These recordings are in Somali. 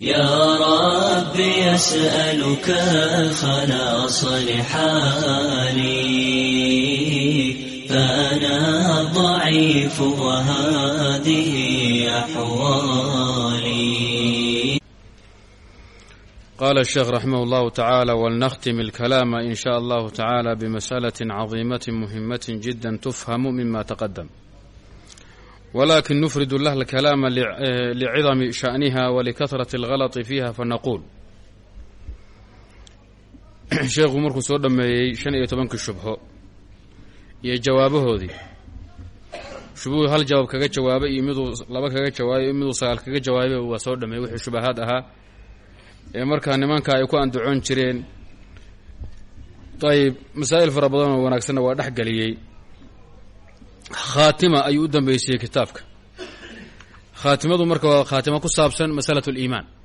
يا ربي يسألك خلاص لحالي فأنا الضعيف وهذه أحوالي قال الشيخ رحمه الله تعالى ولنختم الكلام إن شاء الله تعالى بمسألة عظيمة مهمة جدا تفهم مما تقدم ولكن نفرد لها الكلام لعظم شأنها ولكثرة الغلط فيها فنقول sheekhu markuu soo dhammeeyey shan iyo tobankii shubho iyo jawaabahoodii shubuhu hal jawaab kaga jawaabay iyo miduu laba kaga jawaabay iyo miduu sagaal kaga jawaabay waa soo dhameeyey wixii shubahaad ahaa ee markaa nimanka ay ku andacoon jireen ayib masaa'il fara badan oo wanaagsanna waa dhex geliyey khaatima ayuu u dambeysiyey kitaabka. Khaatimadu marka waa khaatimo ku saabsan masalat liimaan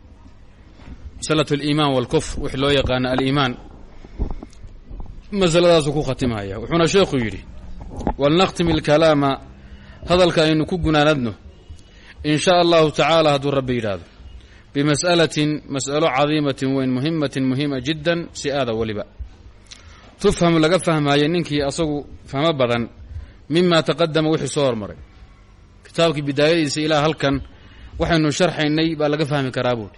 masalat aliimaan walkufr wixii loo yaqaano aliimaan masaladaasuu ku khatimaya wuxuuna sheekhu yidhi walnaktim ilkalaama hadalka aynu ku gunaanadno in shaa allahu tacaala hadduu rabbi yidhaahdo bimas'alatin mas'alo cadiimatin weyn muhimatin muhima jiddan si aada weliba tufhamu laga fahmaayo ninkii asagu fahmo badan mima taqadama wixii soo hormaray. Kitaabkii bidaayadiisa ilaa halkan waxaynu sharxaynay baa laga fahmi karaa buuhi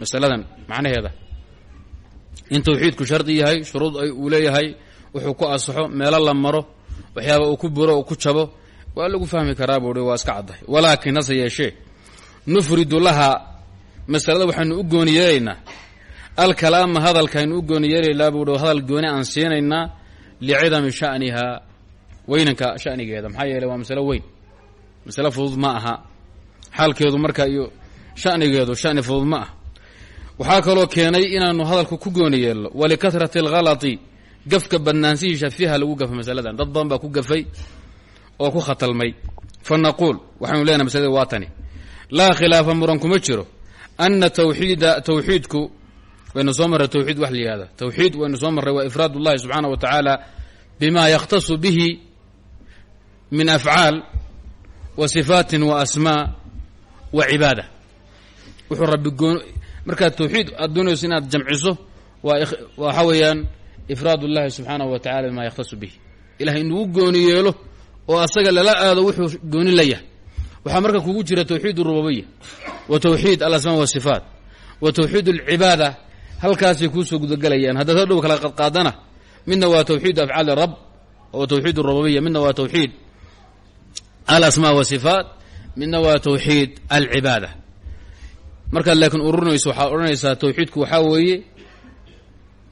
masaladan macnaheeda. In tawxiidku shardi yahay shuruud uu leeyahay wuxuu ku asaxo meelo la maro waxyaaba uu ku buro uu ku jabo waa lagu fahmi karaa buuhi waa iska caddahay walaakin hase yeeshee nufridu laha masalada waxaynu u gooni yeelaynaa. Alkalaama hadalkaaynu u gooni yeelaynaa buuhi hadal gooni aan siinaynaa licidami sha'niha weynanka shanigeeda. Maxaa yeeley waa masalo weyn. Masalo fudud ma aha. Xaalkeedu marka iyo shanigeedu shani fudud ma ah waxaa kaloo keenay inaanu hadalka ku gooni yeelno walikahrati alghalati gafka badnaansihiisa fiiha lagu gafa masaladan. Dad badan baa ku gafay oo ku khatalmay. Fa naquul waxaynu leenahay masalada waa tani. Laa khilaafa muran kuma jiro ana tawxiida tawxiidku waynu soo marray tawxiid wax la yihahda tawxiid waynu soo marray waa ifraad ullahi subxaana wa tacaala bima yakhtasu bihi min afcaal wa sifaatin wa asmaa wa cibaada. Wuxuu rabbi goon markaad tawxiid aad doonayso inaad jamciso waa waxaa weeyaan ifraad ullahi subxaanahu wa tacala bima yakhtasu bihi. Ilahay inugu gooni yeelo oo asaga lala aado wuxuu gooni la yahay. Waxaa marka kugu jira tawxiid urububiya wa tawxiid alasmaa wasifaat wa tawxiid alcibaada halkaasay kuusoo gudagelayaan. Haddaad hadhow kala qadqaadana midna waa tawxiid afcaali rab oo tawxiid midna waa tawxiid alasmaa wasifaat midna waa tawxiid alcibaada markaad laakiin ururinayso waxaad odhanaysaa tawxiidku waxaa weeye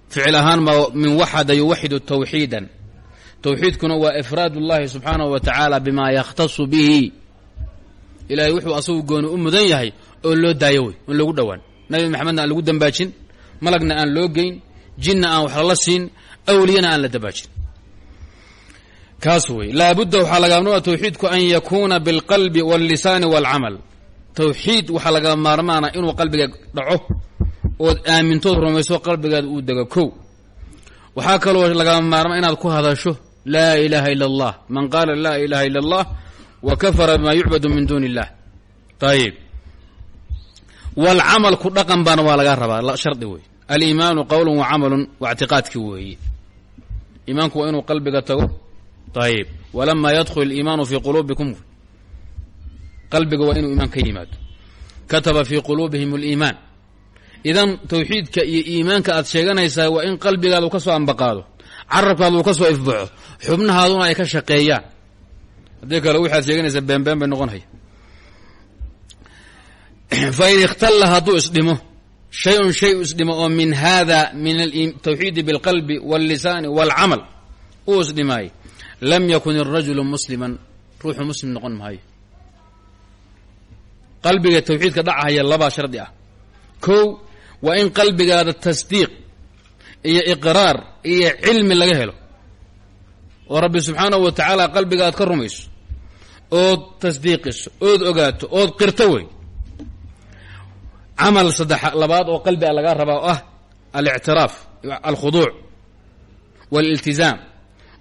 ficil ahaan ma min waxada yuwaxidu tawxiidan tawxiidkuna waa ifraad ullahi subxaanahu wa tacaala bima yakhtasu bihi ilahay wuxuu asagu gooni u mudan yahay oo loo daayo wey on loogu dhowaan nabi maxamedna aan lagu dambaajin malagna aan loo geyn jinna aan wax lala siin awliyana aan la dabaajin kaas wey laabudda waxaa lagaamnua tawxiidku an yakuuna bilqalbi wallisaani walcamal. Tawxiid waxaa laga maarmaana inuu qalbiga dhaco ood aamintood rumayso qalbigaada uu dego kow. Waxaa kaloo laga maarmaa inaad ku hadasho laa ilaaha ila allah. Man qaala laa ilaha ila allah wa kafara bima yucbadu min duuni illah. Ayib walcamal ku dhaqan baana waa laga rabaa shardi wey aliimaanu qowlun wa camalun wa weeye iimaanku waa inuu qalbiga tago ayib walamaa yadkhul aliimaanu fii quluubikum qalbiga waa inuu iimaan ka yimaado kataba fii quluubihim aliimaan idan tawxiidka iyo iimaanka aad sheeganaysaa waa in qalbigaada uu ka soo ambaqaado carabkaada uu ka soo ifbaxo xubnahaaduna ay ka shaqeeyaan haddii kale waxaad sheeganaysaa beenbeen bay noqonaya fa in ikhtalla hadduu isdhimo shay-un shay u isdhimo oo min hada min atawxiidi bilqalbi wallisaani walcamal uu isdhimaayey lam yakun irajulu musliman. Ruuxu muslim noqon maayo. Qalbiga tawxiidka dhacahaya labaa shardi ah. Kow waa in qalbigaada tasdiiq iyo iqraar iyo cilmi laga helo. Oo rabbi subxaanahu wa tacaala qalbiga aad ka rumayso ood tasdiiqiso ood ogaato ood qirto wey camal saddex labaad oo qalbi a lagaa rabaa oo ah alictiraaf alkhuduuc waliltizaam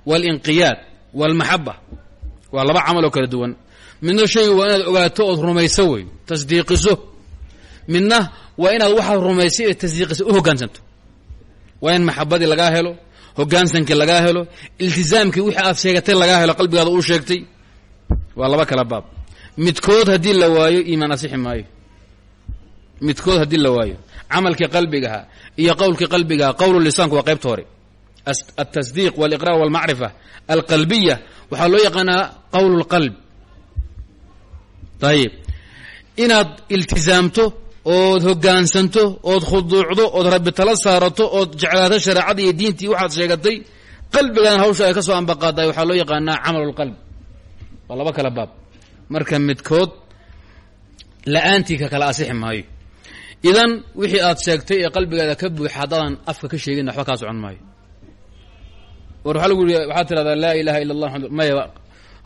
walinqiyaad walmaxaba waa laba camal oo kala duwan midna shayga waa inaad ogaato ood rumayso wey tasdiiqiso midna waa inaad waxaad rumaysay ee tasdiiqisa u hoggaansanto waa in maxabadii lagaa helo hoggaansankii lagaa helo iltizaamkii wixii aad sheegatay lagaa helo qalbigaada uu sheegtay waa laba kala baab midkood haddii la waayo iimaan asixi maayo midkood haddii la waayo camalkii qalbigaha iyo qowlkii qalbigaha qowlu lisaanku waa qaybta hore altasdiiq waliqraar walmacrifa alqalbiya waxaa loo yaqaanaa qowl lqalb ayib inaad iltizaamto ood hoggaansanto ood khuduucdo ood rabbi tala saarato ood jeclaato shareecada iyo diintii waxaad sheegatay qalbigan hawsha ay ka soo ambaqaaday waxaa loo yaqaanaa camalu lqalb waa laba kala baab. Marka midkood la'aantii ka kala asixi maayo. Idan wixii aad sheegtay ee qalbigaada ka buuxa haddaadan afka ka sheegin waxba kaa socon maayo war waxaa lagu yiri waxaad tirahdaa laa ilaha illa allah maxamad maya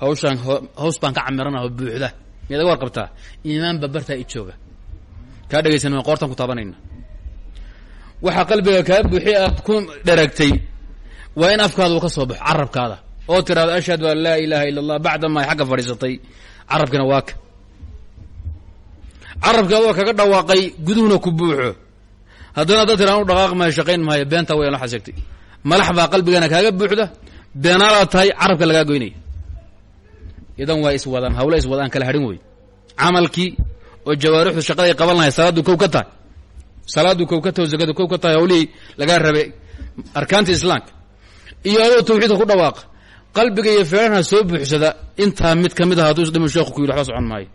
hawshaan hoos baan ka camiranaho buuxda. Miyaad aga warqabtaa? Iimaan ba bartaa i jooga. Kaa dhegaysan ma qoortaan ku taabanayna waxaa qalbiga kaa buuxi aad ku dheragtay waa in afkaada uu ka soo baxo carabkaada. Oo tiraahdo ashhadu an laa ilaha illa allah bacda ma ay xagga fadhiisatay. Carabkina waa ka. Carabkaada waa kaga dhawaaqay guduhuna ku buuxo. Haddana haddaad tira anu dhaqaaq maayo shaqayn maayo beenta weyan waxaad sheegtay malax baa qalbigana kaaga buuxda beenaalaad tahay carabka lagaa goynaya. Idan waa iswadaan hawla iswadaan kala hadhin wey camalkii oo jawaarixdu shaqaday qaban lahay salaaddu kow ka tahay. Salaaddu kow ka tahay zakadu kow ka tahay hawlihii lagaa rabay arkaanta islaamka iyo adoo tawxiidka ku dhawaaqa qalbiga iyo feerana soo buuxsada intaa mid ka mid ah hadduu isdhimo sheekhu ku yidhi waxba socon maayo.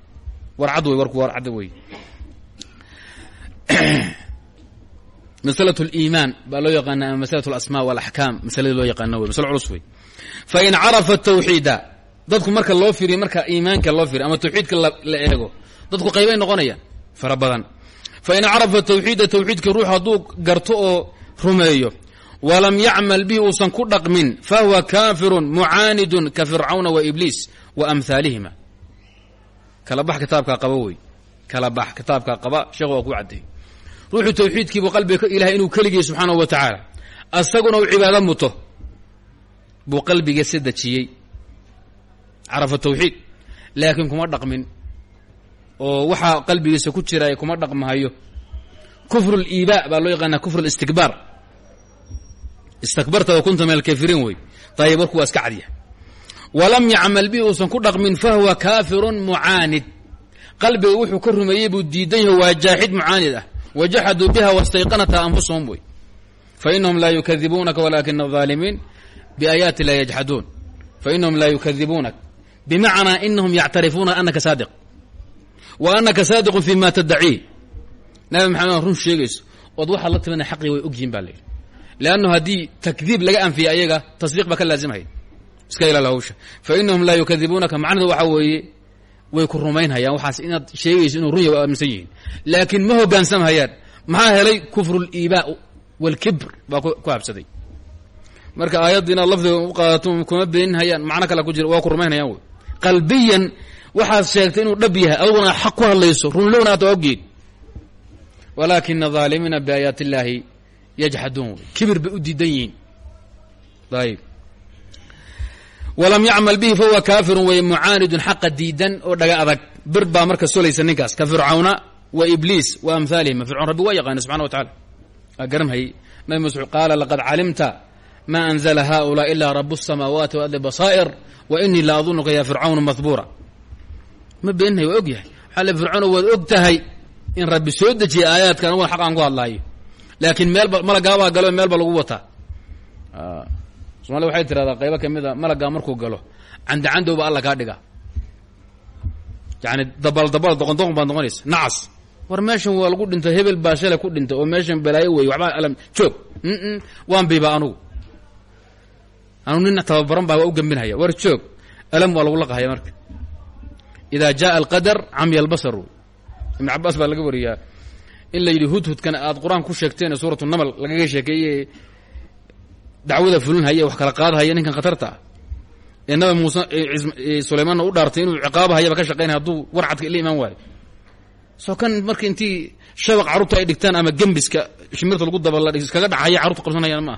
War cad wey warku war wey masla اiman baa loo yaqaana ama masla asma wاlaxkaam masaladii loo yaqaano wey masl culus wey. Fain carafa tawxiida dadku marka loo firiyo marka iimaanka loo firiyo ama tawxiidka la eego dadku qaybay noqonayaan fara badan. Fain carafa tawxiida tawxiidka ruux hadduu garto oo rumeeyo walam yacmal bihi uusan ku dhaqmin fahuwa kaafirun mucaanidun ka fircawna wa ibliis wa amhaalihima kala bax kitaabkaa qaba wey kala bax kitaabkaa qaba sheekh waa ku caddeey ruuxu tawxiidkiibu qalbiga ilahay inuu keligii subxaanahu wa tacaala asaguna uu cibaado muto buu qalbigiisa dejiyey. Carafa tawxiid. Laakiin kuma dhaqmin oo waxaa qalbigiisa ku jira kuma dhaqmahayo kufru liibaa baa loo yaqaanaa kufru listikbaar istakbarta wa kunta min alkafiriin wey. Dayib warku waa iska cadya walam yacmal bihi uusan ku dhaqmin fahuwa kaafirun mucaanid. Qalbiga wuxuu ka rumeeyey buu diidan yahay waa jaaxid mucaanid ah wajaxaduu biha wastayqanatha anfusuhum wey fainahum laa yukadibuunaka walakina alظaalimiin biaayaati la yajxaduun fainahum laa yukadibuunak bimacnaa inahum yactarifuuna anaka saadiq wa anaka saadiqun fi ma tadaciih nabi maxamed run sheegayso ood waxaad la timina xaqii way ogyihiin ba la yidhi leannu haddii takdiib laga anfiya ayaga tasdiiq baa ka laazimhaya iska ilaala hawsha fa inahum laa yukadibuunaka macnahedu waxaa weeye way ku rumaynhayaan. Waxaas inaad sheegayso inuu run yahy waa aaminsan yihiin. Laakiin ma hoggaansamhayaan maxaa helay? Kufru liibaa waalkibr baa ku habsaday. Marka aayadda inaad u qaadato kuma beeninhayaan. Macno kale ku jira waa ku rumaynhayaan wey. Qalbiyan waxaad sheegtay inuu dhab yahay. Aduguna xaq ku hadlayso. Runlowna aad oggeed walaakina aalimiina biaayaat illaahi yajxaduun kibir bay u diidan yihiin. Ayib walam yacmal bihi fahuwa kaafirun wey mucaanidun xaqa diidan oo dhaga adag bir baa marka solaysa ninkaas ka fircawna wa ibliis wa amhaalihima fircawn rabbi waa yaqaana subxana wa tacala waa garanhayay nabi mascuud qaala laqad calimta ma anzla haؤulaa ilaa rab الsamaawaati waardi basaa'ir wa inii la adunuka ya fircawn mahbuura ma beeninhay waa og yahay waxaa le fircawno waad og tahay in rabbi soo dejiyay aayaadka aniguna xaq aan ku hadlaayo laakiin meelba malagaabaa galo meel ba lagu wataa somalida waxay tirahdaa qaybo ka mid a malagaa markuu galo candacandow ba alla kaa dhiga. Yani dabal dabal doqon doqon baad noqonaysa. Nacas war meeshan waa lagu dhintay hebel baa shalay ku dhintay oo meeshan balaayo wey waxbaa alam joog. Waan biba anugu. Anu nin tababaran baa waa u gembinhaya. War joog alam waa lagu laqahaya marka. Ida jaءa alqadar camya albasar ibn cabaas baa laga wariyaa in la yidhi hudhudkana aad qur'aan ku sheegteen suuratu namal lagaga dacwada fulinhaya wax kala qaadahaya ninkan khatarta. Ah ee nabi muuse sulaymaanna u dhaartay inuu ciqaabahayaba ka shaqaynaya hadduu warcadka ila imaan waayo. Soo kan marka intii shabaq carruurta ay dhigtaan ama gembiska shimirta lagu daba la iskaga dhacaya carruurta qabsanayaan ma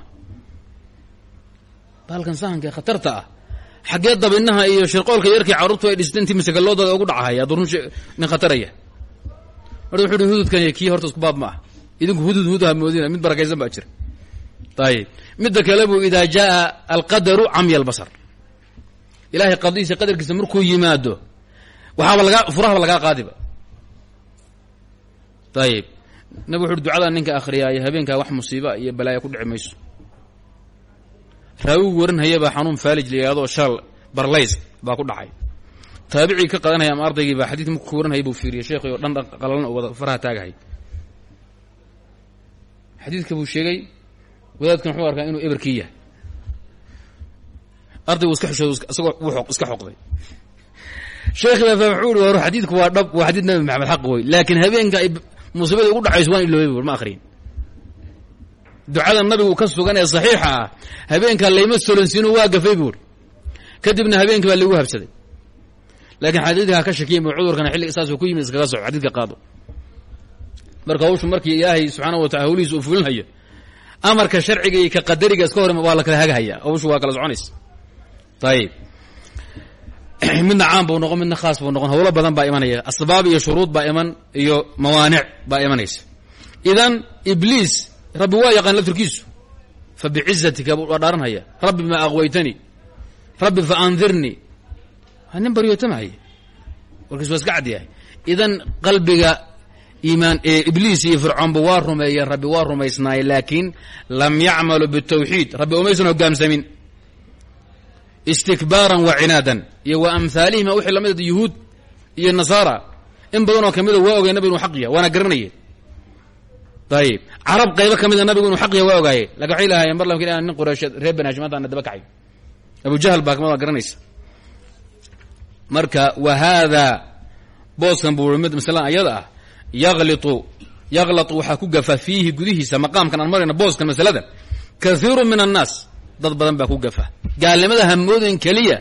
ah sahanka khatarta ah dabinaha iyo shirqoolka yarkii carruurtu ay dhistay intii masakalloodooda ugu dhacahaya hadduu nin khataraya. Horta wuxu kii horta isku baab ma idinku hudud hudud ha moodina mid barakaysan baa jira ayib midda kale buu idaa jaa alqadaru camya albasar ilahay qadiisa qadarkiisa markuu yimaado waxaaba lagaa furahaba lagaa qaadiba ayib nabig wuxu uhi ducada ninka akhriyaayo habeenkaa wax musiiba iyo balaaya ku dhici mayso raawigu warinhayabaa xanuun faalij la yihahdo shal barlays baa ku dhacay taabicii ka qadanaya ama ardaygii baa xadidka marku warinhaya buu fiiriyay sheekhi oo dhan qalalan oo wada faraha taagahay xadiidka buu sheegay wadaadkan wuxuu arkaa inuu eberkii yahay. Ardaygu iska xishoodo isagoo iska xoqday. Sheekhi baa wuxuu ihi war xadiidku waa dhab waa xadiid nabi maxamed xaq wey laakiin habeenka ay musiibada ugu dhacayso waan iloobay bur ma akhriyin. Ducada nabigu ka sugan ee saxiixa ah habeenkaa layma solonsiino waa gafay buuri kadibna habeenkii baa lagu habsaday. Laakiin xadiidka ka shakiyin bu cudurkana xilliga saasuu ku yimid iskaga soco xadiidka qaado. Marka hawshu markii ilaahay subxaana wa tacala hawlihiisa uu fulinhayo amarka sharciga iyo ka qadariga iska hor waa la kala hagahaya hawshu waa kala soconaysa ayib midna caam buu noqon midna khaas buu noqon. Hawlo badan baa imanaya. Asbaab iyo shuruud baa iman iyo mawaanic baa imanaysa. Idan ibliis rabbi waa yaqaan laftirkiisu fa bicizatika waa dhaaranhaya rabbi ma aqwaytanii rabbi fa andirnii nin baryootamahaya warkiis waa iska cad idan qalbiga iimaan ibliis iyo fircoonba waa rumeeyeen rabbi waa rumaysnaaye laakiin lam yacmaluu bitawxiid. Rabbi umaysan hogaamsamin. Istikbaaran wa cinaadan iyo wa amhaalihima wixii la mid yuhuud iyo nasaara. In badanoo kamida waa ogay nabigu xaq yahay waana garanayeen ayib carab qaybo ka mida nabigu inu xaq yahay waa ogaaye. Lakin waxay lahaayeen mar lamkin nin qureysheed reer bani hashim daba kacay. Abu jahl baa ka mid garanaysa. Marka wa haadaa booskan buu mid masalan ayada ah yaliu yaklatu waxaa ku gafa fiihi gudihiisa maqaamkan aan marayna booskan masalada. Kaiiru min annaas dad badan baa ku gafa. Gaalnimada hamoodin keliya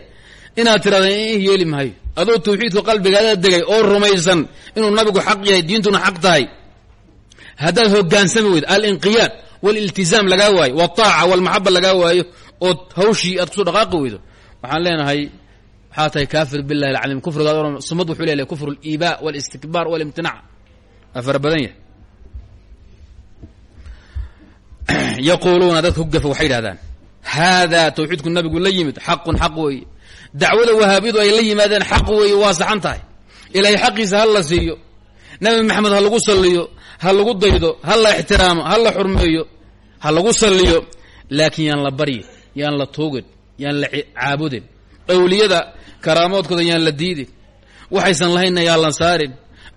inaad tirahda in yeeli maayo adoo tawxiidka qalbigaada degay oo rumaysan inuu nabigu xaq yahay diintuna xaq tahay. Haddaad hogaansami weydo alinqiyaad waliltizaam lagaa waayo waltaaca walmaxaba lagaa waayo ood hawshii aad ku soo dhaqaaqi weydo waxaan leenahay waxaa tahay kaafir billahi alcaliim. Kufrigaad sumad wuxuu leeyahay kufru liiba walistikbaar walimtinac waa fara badan yahay. Yaquuluuna dadka ku gafa waxay yidhahdaan haadaa tawxiidku nabigu la yimid xaqun xaq weeye. Dacwada wahaabidu ay la yimaadeen xaq weeye waa saxan tahay. Ilaahay xaqiisa ha la siiyo. Nabi maxamed ha lagu salliyo ha lagu daydo ha la ixtiraamo ha la xurmeeyo ha lagu salliyo. Laakiin yaan la baryin yaan la tuugin yaan la caabudin. Awliyada karaamoodkooda yaan la diidin. Waxaysan lahaynna yaan la saarin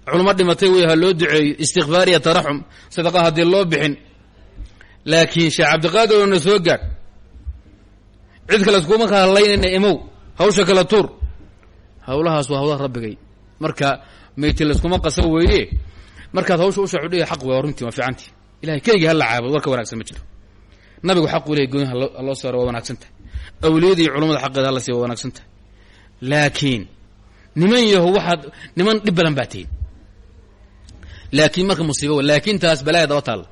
culmo dhimatay wey ha loo duceeyo istikfaar iyo taraxum sadaqa haddii loo bixin. Laakiin sheekh cabdiqaadir oo na soo gaadh cid kale iskuma ka hadlaynayna imow hawsha kala tuur. Hawlahaas waa hawlaha rabbigay. Marka mayti layskuma qasa weeye markaad hawsha u shaxudhiya xaq wey runtii waa fiicantii. Ilahay keligii hala caabudo warka wanagsan ma jiro. Nabigu xaqu ilahay gooni haloo saaro waa wanaagsan tahay. Awliyada iyo culamada xaqeeda hala siiya waa wanaagsan tahay. Laakiin niman yaho waxaad niman dhib badan baa laakiin marka musiiba laakiin taas balaaya daba taalla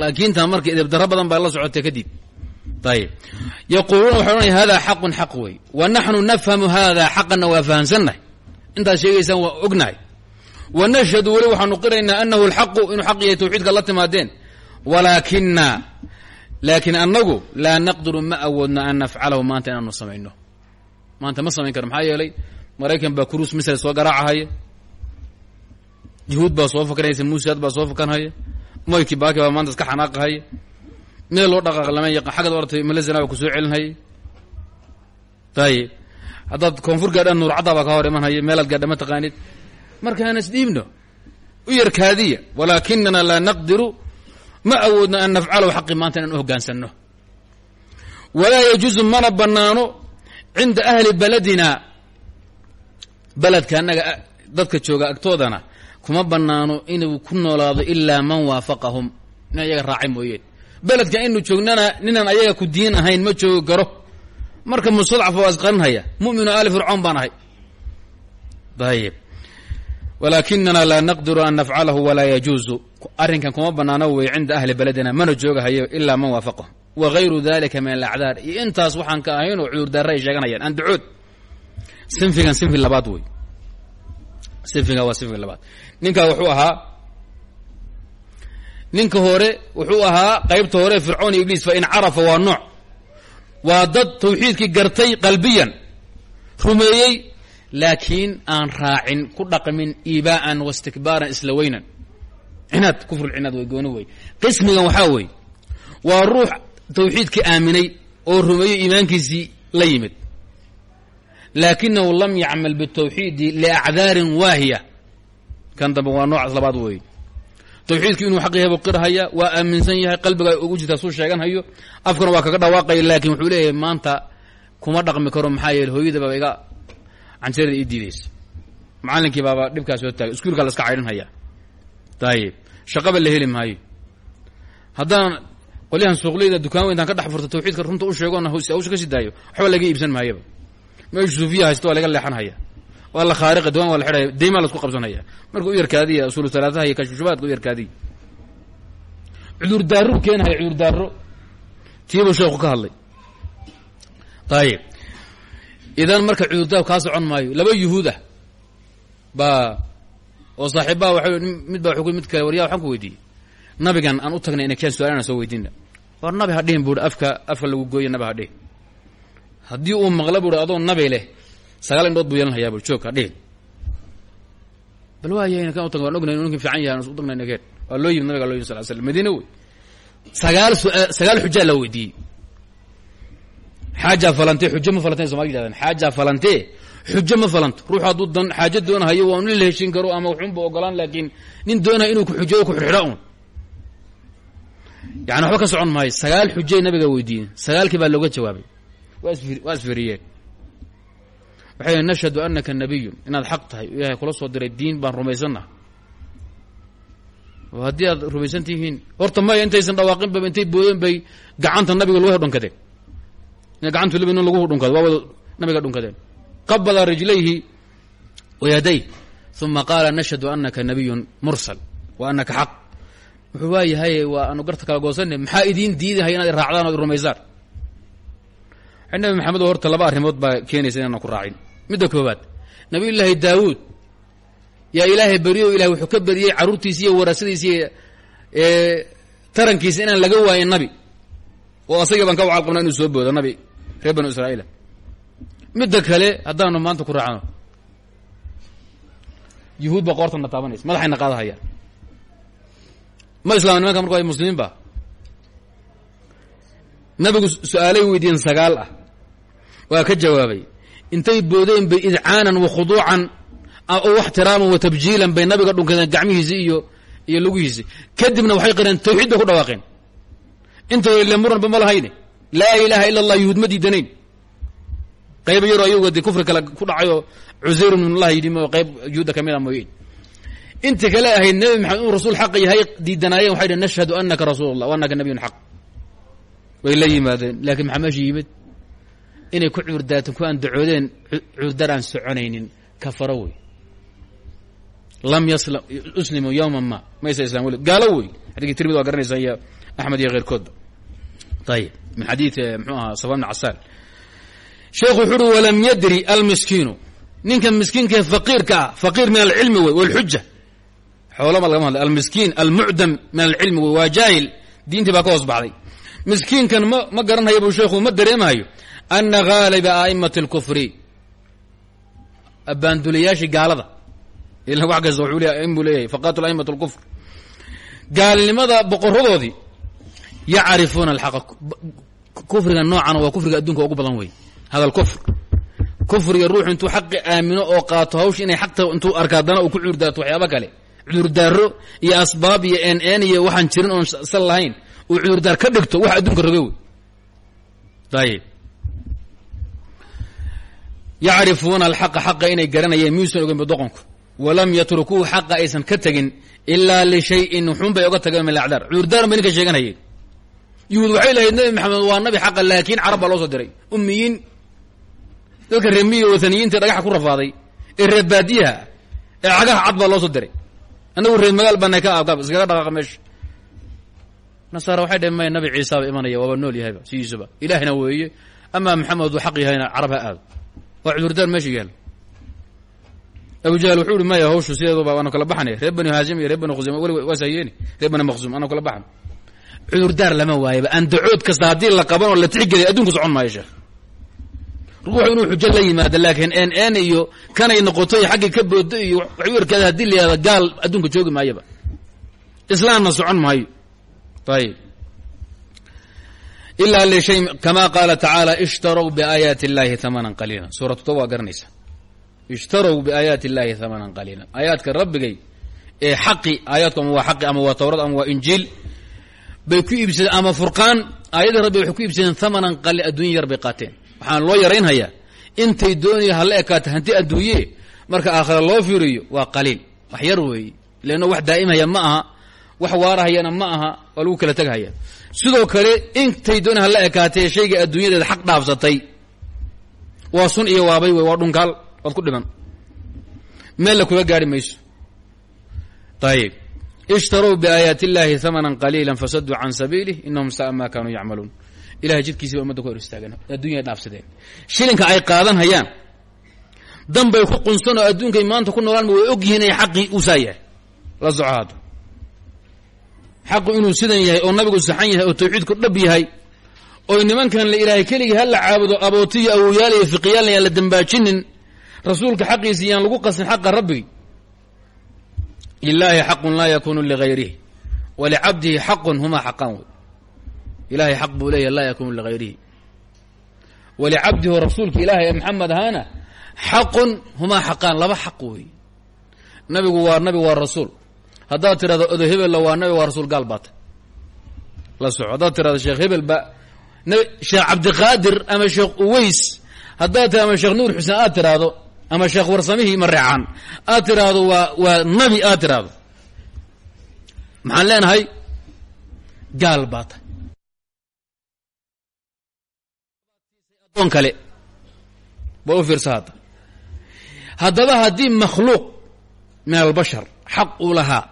laakiintaa marka idabdaro badan baa la socotay kadib. Ayib yaquuluuna waxay odhanaya hada xaqun xaq wey wa naxnu nafhamu hada xaqanna waa fahamsannahay intaad sheegaysaan waa ognahay. Wa nashhadu weli waxaanu qiraynaa anahu alxaqu inuu xaq yahay tawxiidka la timaadeen. Walaakina laakiin annagu laa naqdiru ma awoodno an nafcalahu maanta inaanu samayno. Maanta ma samayn karo maxaa yeelay maraykan baa kuruus misr soo garaacahaya yahuud baa soo fakanaysa muusaad baa soo fakanhaya moyki baaki baa maanta iska xanaaqahaya meel loo dhaqaaq lama yaqaan xaggaad ortay malazana baa ku soo celinhaya ayib haddaad koonfur gaadhaan nuur caddaa baa ka hor imanhaya meelaad gaadha ma marka aan isdhiibno u yarkaadiya walaakinana laa naqdiru ma awoodno an nafcalahu xaqi maanta inaan u hoggaansanno. Walaa yajuusu mana bannaano cinda ahli baladina beledka annaga dadka jooga agtoodana kuma bannaano inuu ku noolaado ilaa man waafaqahum. Nin ayaga raacay mooyeen beledka inu joognana ninaan ayaga ku diin ahayn ma joogi karo. Marka mustadcaf waa isqarinhaya mu'minu aali fircoon baan ahay. Ayib walaakinana laa naqdiru an nafcalahu walaa yajuuzu. Arrinkan kuma bannaano wey cinda ahli beledina mana joogahayo ilaa man waafaqahum wa gayru dalika min alacdaar iyo intaas waxaan ka ahayn oo cudurdaara ay sheeganayaan. Andacood sinfigan sinfi labaad wey. Sinfiga waa sinfiga labaad ninkaa wuxuu ahaa ninka hore wuxuu ahaa qaybta hore fircoon iyo ibliis fa in carafa waa nooc. Waa dad tawxiidkii gartay qalbiyan rumeeyey laakiin aan raacin ku dhaqmin iibaa'an wastikbaaran isla weynan. Cinaad kufrulcinaad way gooni wey qismigan waxaa weeye waa ruux tawxiidkii aaminay oo rumeeyo iimaankiisii la yimid. Laakinahu lam yacmal bitawxiidi liacdaarin waahiya kan dambe waa noocaas labaad weeye tawxiidku inuu xaq yahay buu qirhaya waa aaminsan yahay qalbiga ugu jirtaa suu sheeganhayo afkana waa kaga dhawaaqaya laakiin wuxuu leeyahay maanta kuma dhaqmi karo maxaa yeele hooyada baaba iga canjeerada ii diidaysa. Macallinkii baaba dhibkaa soo taagay iskuulkaa la iska caydhinhaya dayib shaqaba la heli maayo. Haddaan qolyahan suuqleyda dukaan weyntaan ka dhex furta tawxiidka runta u sheegona hawsha ka sii daayo waxba laga iibsan maayaba. Meeshu suufiya haysta waa laga leexanhaya waa la khaariqa duwan waa la xidhaya deymaa la isku qabsanhaya marka u yarkaadiya usuulu salaataha iyo kashfushubaadka u yarkaadiya cudurdaaro keenhaya cudurdaaro tiibuu sheekhu ka hadlay. Ayib idan marka cudurdaar kaa socon maayo laba yuhuud ah baa oo saaxiibaha waxa mid baa wuxuu mid kale waryaa waxaan ku weydiiyey. Nabigan aan u tagnay ina keen su'aalana soo weydiina war nabi ha dhihin buuhi afka afka lagu gooya nabi ha dhihin haddii uu maqla buuhi adoo nabi leh sagaal indhood buu yeelan buui joog ha dhihin bal waaya inakaan u tagna waan ognay inu ninkin fiican yahay u tagnay nakeen waa loo yimid nabiga loo yimid sal slam wey sagaal su'aa sagaal xujaa la weydiiyey xaajaa falante xujo ma falantay somali yidhahdeen xaajaa falante xujo ma falanto ruux hadduu dan xaajo doonahayo waa nin la heshin karo ama waxunba ogolaan laakiin nin doonaya inuu ku xujeeyo ku xirxidha un. Yani waxba ka socon maayo sagaal xujay nabiga weydiiyeen sagaalkii baa looga jawaabay waa is waa isfiriyeen waxay nashhadu anaka nabiyun inaad xaq tahay ilaahay kula soo diray diin baan rumaysannaha oo aad rumaysan tihiin horta maya intaysan dhawaaqin baba intay boodeen bay gacanta nabiga lagu dhunkadeen ina gacantu laba nin lagu dhunkado waa nabiga dhunkadeen qabada rijlayhi wayaday uma qaala nashhadu anaka nabiyun mursal wa anaka xaq. Wuxuu waayahay waa aanu garta kala goosane maxaa idiin diidahay inaad raacdaan o rumaysaan nabi maxamed horta laba arrimood baa keenaysa inaanan ku raacin midda koowaad nabiy llaahi daawuud yaa ilaahay beriyo ilahay wuxuu ka beriyey carruurtiisi iyo warasadiisi tarankiisa inaan laga waayin nabi. Oo asagii baan ka wacal qabnaa inuu soo boodo nabi reer banu israa'iila midda kale haddaanu maanta ku raacno yuhuud baa qoortana taabanaysa madaxayna qaadahaya ma islama nimanka marka waa muslimiin ba nabigu su'aalay weydiiyeen sagaal ah waa ka jawaabay intay boodeen bay idcaanan wa khuduucan oo waxtiraaman wa tabjiilan bay nabiga dhunkadeen gacmihiisi iyo iyo lugihiisi. Kadibna waxay qireen tawxiid bay ku dhawaaqeen. Intooda ile muranba ma lahayne. Laa ilaaha ila allah yuhuud ma diidanayn. Qayb yaroo ayago dee kufri kale ku dhacayoo cusayr minullah yidhi oo qayb yuhuudda ka mid a mooyeen. Inta kale ahayd nebi maxamed inuu rasuul xaq yahay diidanaayeen waxay dhhen nashhadu anaka rasuul wa anaka nabiyun xaq. Way la yimaadeen laakiin maxaa meesha yimid inay ku cuurdaateen ku andacoodeen cuurdar aan soconaynin. Kafaro wey. Lam yaslam uslimu yowman ma maysa islam weli. Gaalo wey. Xadikii tirmid waa garanaysaa iyo axmed iyo keyrkoodba ayib min xadiid mxuu ahaa safa bn casaan sheekhu wuxu uhi walam yadri almiskiinu. Ninka miskiinkae faqiirka ah faqiir min alcilmi wey walxuja xoolama lagama hadlay almiskiin almucdam min alcilmi wey waa jaahil. Diintii baa ka hoos baxday. Miskiinkan ma ma sheekhu ma dareemahayo ana haaliba a'imati اlkufri abbaanduliyaashii gaalada ila wax kasta wuxuu leeyahay buu leeyahay faqatul a'imat اlkufr gaalnimada boqoradoodii yacrifuuna alxaqa kufriga noocan waa kufriga adduunka ugu badan wey hada alkufr kufriga ruuxu intuu xaqi aamino oo qaato hawsha inay xaqta intuu arka uu ku cuurdaato waxyaaba kale cudurdaaro iyo asbaab iyo en en iyo waxaan jirin oon sal lahayn uu cudurdaar ka dhigto wax adduunka roge wey yacrifuuna alxaqa xaqa inay garanayeen miyuusan ogeyn badoqonku walam yatrukuuhu xaqa aysan ka tegin ilaa lishayin wuxuun bay oga tageen min alacdaar cudurdaaran bay ninka sheeganayeen yuhuud waxay lahayd nebi maxamed waa nabi xaqa laakiin carab baa loo soo diray ummiyiin dadka reemiyiga wathaniyiinta dhagaxa ku rafaaday ee reer baadiyaha ee cagaha cad baa loo soo diray annagu reer magaal baanay ka aabkaab iskaga dhaqaaqa meesha nasaara waxay dhaheen maya nabi ciisaaba imanaya waaba nool yahayba sidiisuba ilaahna weeye amaa maxamed uu xaq yahayna carab aado waa cudurdaar meesha yaal abu jahl wuxuu ihi maya hawshu sideeduba waanu kala baxnay reer bani haashim iyo reer bani khusayma weli waas hayeeni reer bani maqsuum aanu kala baxno cudurdaar lama waayaba andacood kasta haddii la qaban oo la tixgeliya adduunku socon maayo sheekh. Ruuxu inuu xujo la yimaado laakiin n n iyo kanay noqoto iyo xaggay ka boodo iyo erkaada haddii la yihahdo gaal adduunka joogi maayaba islaamna socon maayo. Ayib kama qaala tacaala ishtarow biaayaati اllahi hamanan qaliila suuratu toba waa garanaysa ishtarow biaayaati اllahi hamanan qaliila aayaadka rabbigay ee xaqi aayaadku ama waa xaqi ama waa tawrad ama waa injiil bay ku iibsadeen ama furqaan aayadda rabbi waxay ku iibsadeen hamanan qaliil adduunya yar bay qaateen waxaan loo yaraynhayaa intay doonaya hala ekaata hanti adduunye marka aakhira loo fiiriyo waa qaliil wax yar weeye leanno wax daa'imhaya ma aha wax waarahayana ma aha waa lagu kala teghaya sidoo kale intay doonaya hala ekaatee shayga adduunyadeeda xaq dhaafsatay. Waa sun iyo waabay wey waa dhunkaal. Waad ku dhiman. Meel la kula gaari mayso. Ayib ishtaruu biaayaati illahi hamanan qaliila fasaduu can sabiilih inahum sa'a ma kanuu yacmaluun. Ilahay jidkiisi ba umadda ku hor istaagan adduunya dhaafsadeen. Shilinka ay qaadan hayaan. Danbay ku qunsan oo adduunkay maanta ku noolaan ma way og yihiin inay xaqii yahay la soco xaqu inuu sidan yahay oo nabigu saxan yahay oo tawxiidku dhab yahay oy nimankan la ilaahay keligii ha la caabudo abootiyo awowyaal iyo fiqiyaal yaan la dambaajinin rasuulka xaqiisi yaan lagu qasin xaqa rabbigi lilaahi xaqun laa yakunu ligayrihi walicabdihi xaqun humaa xaqaan wey. Ilahay xaq buu leeyahy laa yakunu ligayrihi walicabdihi rasuulka ilaahay ee maxamed ahaana xaqun humaa xaqaan laba xaq wey. Nabigu waa nabi waa rasuul haddaad tirahdo odo hebella waa nabi waa rasuul gaal baata la soco haddaad tirahdo sheekh hebel ba sheekh cabdiqaadir ama sheekh uways haddaad tirado ama sheekh nuur xuseen aad tiraahdo ama sheekh warsamihii mareecaan aad tiraahdo waa waa nabi aad tiraahdo maxaan leenahay? Gaal adoon kale. Ba u fiirsa hadda. Haddaba haddii makhluuq min albashar xaq uu lahaa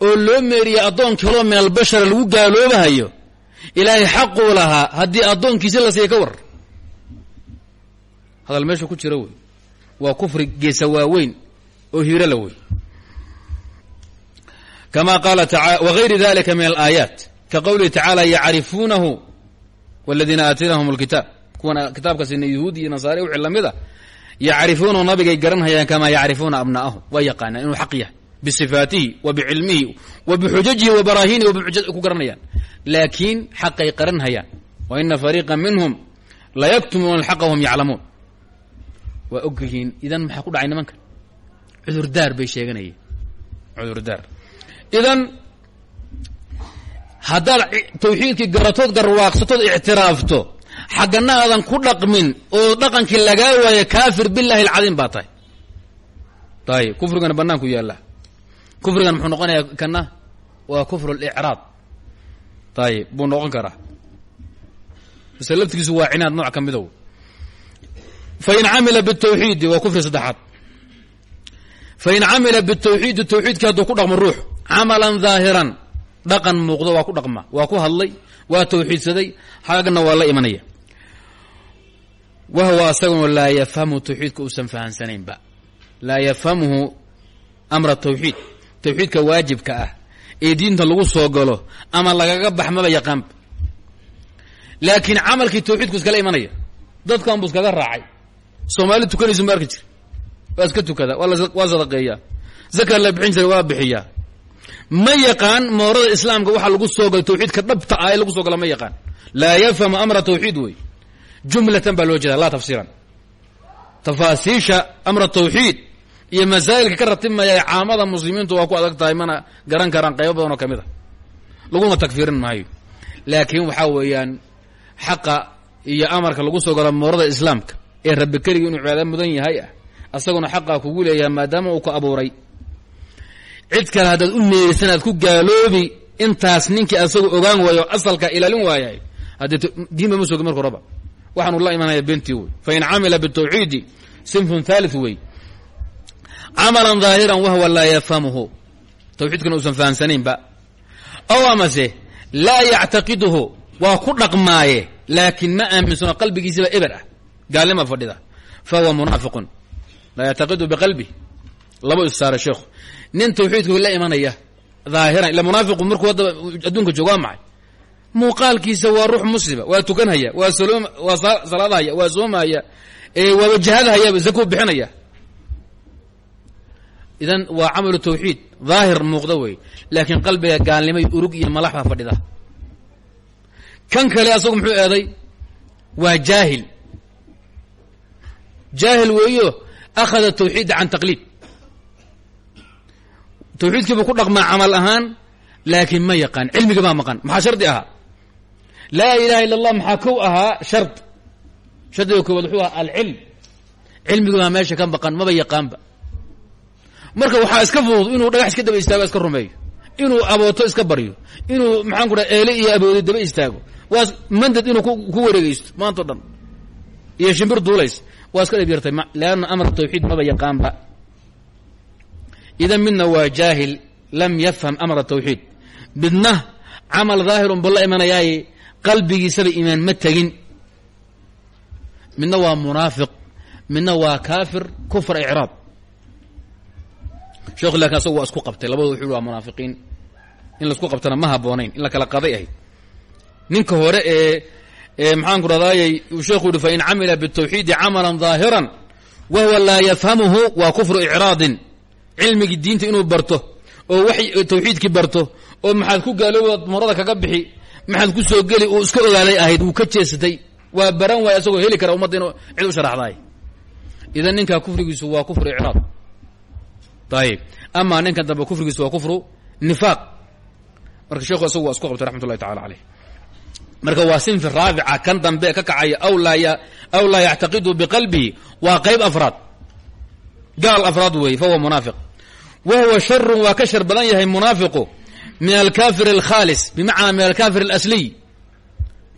oo loo meeriye addoon kaloo min albashara lagu gaaloobahayo ilaahay xaquu lahaa haddii addoonkiisi la siiya ka war. Hadal meesha ku jira wey waa kufri geesa waaweyn oo hiiro la wey kama qaala taala wagayri dalika min alaayaat. Ka qowlihi tacaala yacrifuunahu waladiina aataynahum alkitaab. Kuwan kitaabka sina yahuudi iyo nasaare wixii la mid a yacrifuunahu nabigay garanhayaan kamaa yacrifuuna abna'ahum waa yaqaanaan inuu xaq yahay bisifaatihi wa bicilmihi wa bixujajihi wa bixujaj ku garanayaan. laakiin xaqay qaranhayaan. wa ina fariiqa minhum layaktumuuna alxaqa wahum yaclamuun waa og yihiin idan maxaa ku dhacay nimankan? Cudurdaar bay sheeganayeen. Cudurdaar idan haddaad tawxiidkii garatood garwaaqsatood ictiraafto xaggana aadan ku dhaqmin oo dhaqankii lagaa waayo kaafir billahi alcadiim baa tahay. Ayib kufrigana banaanku yaalla kufrigan muxuu noqonayaa kana waa kufru licraad ayib buu noqon karaa. Base laftigiisu waa cinaad nooc ka midow. Fain camila bitawxiidi waa kufri saddexaad. Fain camila bitawxiidi tawxiidkii hadduu ku dhaqmo ruux camalan daahiran dhaqan muuqdo waa ku dhaqma waa ku hadlay waa tawxiidsaday xagna waa la imanaya. Wahwa asaguna laa yafhamu tawxiidka uusan fahamsanaynba laa yafhamhu amra tawxiid tawxiidka waajibka ah ee diinta lagu soo galo ama lagaga bax maba yaqaanba laakiin camalkii tawxiidku iskala imanaya dadkan buu iskaga raacay. Soomaali tukanaysu ma arki jir. Waa iska tukada waa sadaqeeyaa zaka la bixin jira waa bixiyaa ma yaqaan moorada islaamka waxaa lagu soo galo tawxiidka dhabta ah ee lagu soo gala ma yaqaan. Laa yafhamu amra tawxiid wey. Jumlatan baa loo jeeda laa tafsiiran. Tafaasiisha amra tawxiid iyo masaa'ilka ka ratibmaya caamada muslimiintu waa ku adag tahay mana garan karaan qaybo badan oo ka mid a laguna takfiirin maayo. Laakiin waxaa weeyaan xaqa iyo amarka lagu soo galo moorada islaamka ee rabbi keligii inuu cibaado mudan yahay ah asaguna xaqaa kugu leeyahay maadaama uu ku abuuray. Cid kale haddaad u meerisan aad ku gaaloobi intaas ninkii asagu ogaan waayo asalka ilaalin waayahay haddee diinba ma soogin marka horaba waxaanu la imanaya bentii wey fain camila bitawxiidi sinfun thalith wey camalan daahiran wahwa laa yafhamuhu. Tawxiidkana uusan fahamsanaynba ow amase laa yactaqiduhu waa ku dhaqmaaye laakiin ma aaminsano qalbigiisiba eber ah. Gaalnima fadhida. Fa huwa munaafiqun. Laa yactaqidu biqalbi. Laba issaara sheekhu nin tawxiidku la imanaya daahiran ila munaafiqu markuu hadda adduunka joogo waa maxay? Muuqaalkiisa waa ruux muslima waa tukanhaya waa waa salaadahaya waa soomahaya waa wajahadahayaba zakuu bixinaya idan waa camalu tawxiid daahir muuqda wey. Laakiin qalbiga gaalnimay urug iyo malaxda fadhida. Kan kale asagu muxuu eeday? Waa jaahil. Jaahil weeyo akhada tawxiida can taqliid tawxiidkiibuu ku dhaqmaa camal ahaan laakiin ma yaqaan. Cilmiga baa maqan. Maxaa shardi ahaa? Laa ilaha illa allah maxaa kow ahaa? Shard. Shardiga koowaad wuxuu ahaa alcilm. Cilmiga baa meesha ka maqan maba yaqaanba marka waxaa iska fudud inuu dhagax iska daba istaago iska rumeeyo. Inuu abooto iska baryo. Inuu maxaan ku dhaha eele iyo aboodo daba istaago. Waa mandad inuu ku wareegeysto maanta o dhan. Iyo shimbir duulays waa iska dhib yartay leanna amar tawxiid maba yaqaanba. Idan midna waa jaahil lam yafham amra tawxiid. Midna camal daahirun buu la imanayaaye qalbigiisaba iimaan ma tegin. Midna waa munaafiq midna waa kaafir kufr icraab sheekhu laakiin asagu waa isku qabtay. Labadu wuxu waa munaafiqiin. In la isku qabtana ma haboonayn in la kala qaday ahayd. Ninka hore ee ee maxaan ku dhadaayay uu sheekhu yihi fain camila bitawxiidi camalan daahiran wa huwa laa yafhamuhu waa kufru icraadin. Cilmigii diinta inuu barto oo wax tawxiidkii barto oo maxaad ku gaaloobaad marada kaga bixi maxaad ku soo geli uu iska ogaaday ahayd wuu ka jeesatay waa baran waay asagoo heli kara ummadda inuu cid u sharaxdaay idan ninkaa kufrigiisu waa kufru icraad ayib amaa ninkan dambe kufrigiisu waa kufru nifaaq marka sheekhu isagu waa isku qabtay raxmat ullahi tacala caleyh marka waa sinfi raabica kan dambe ka kacaya aw laa yactaqidu biqalbihi waa qayb afraad gaal afraad weeye fahuwa munaafiq wa huwa sharun waa ka shar badan yahay munaafiqu min alkaafir alkhaalis bimacnaa min alkaafir alasliy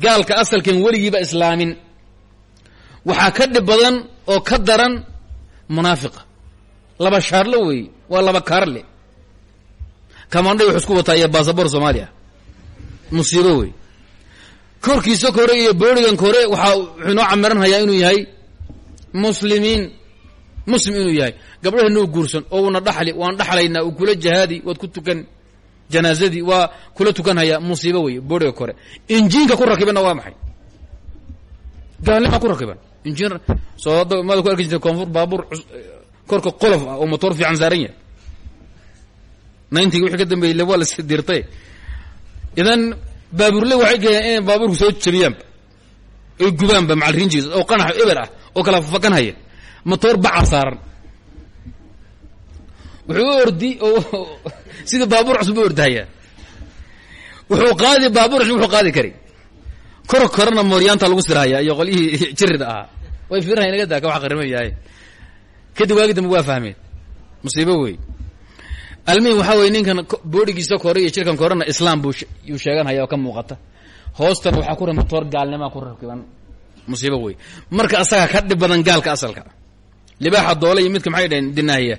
gaalka asalkan weligiiba islaamin waxaa ka dhib badan oo ka daran munaafiqa laba shaarle weeye waa laba kaarle kamandhay wax isku wataa iyo baasabor soomaaliya. Musiibo wey korkiisa kore iyo boorigan kore waxaa wuxuu inoo camiranhayaa inuu yahay muslimiin muslim inuu yahay. Gabdhaha noo guursan oo una dhaxli waan dhaxlaynaa uu kula jahaadi waad ku tukan janaazadii waa kula tukanhayaa musiibo wey booriga kore. Injiinka ku rakibanna waa maxay? Gaalnimaa ku rakiban. Injiin soo maada ku arki jirta koonfur baabuur korka qolof ah oo motoor fiican saaran yahay. Ninetigi wixii ka dambeeyey waa las dirtay. Idan baabuurle waxay keeneen inay baabuurku soo jabiyaanba oy gubaanba macal rinjiisa oo qanax eber ah oo kala fakan haya motoor baca saaran. Wuxuu u ordi sida baabuur cusub u wuxuu qaadi baabuur wuxuu qaadi kari kor korana mooryaanta lagu sirhayaa iyo qolyihii jirida ahaa. Way fiirinayan naga daa ka wax qarima kadib waagi dambe waa fahmeen. Musiibo wey almihim waxaa weye ninkan boodhigiisa kore iyo jirkan korena islaam buu yuu sheeganhaya oo ka muuqata. Hoostan waxaa ku ri motoor gaalnimaa ku rakiban musiibo wey marka asaga ka dhib badan gaalka asalka. Libaaxa doole iyo midka maxay dhaheen? Dinaahiya.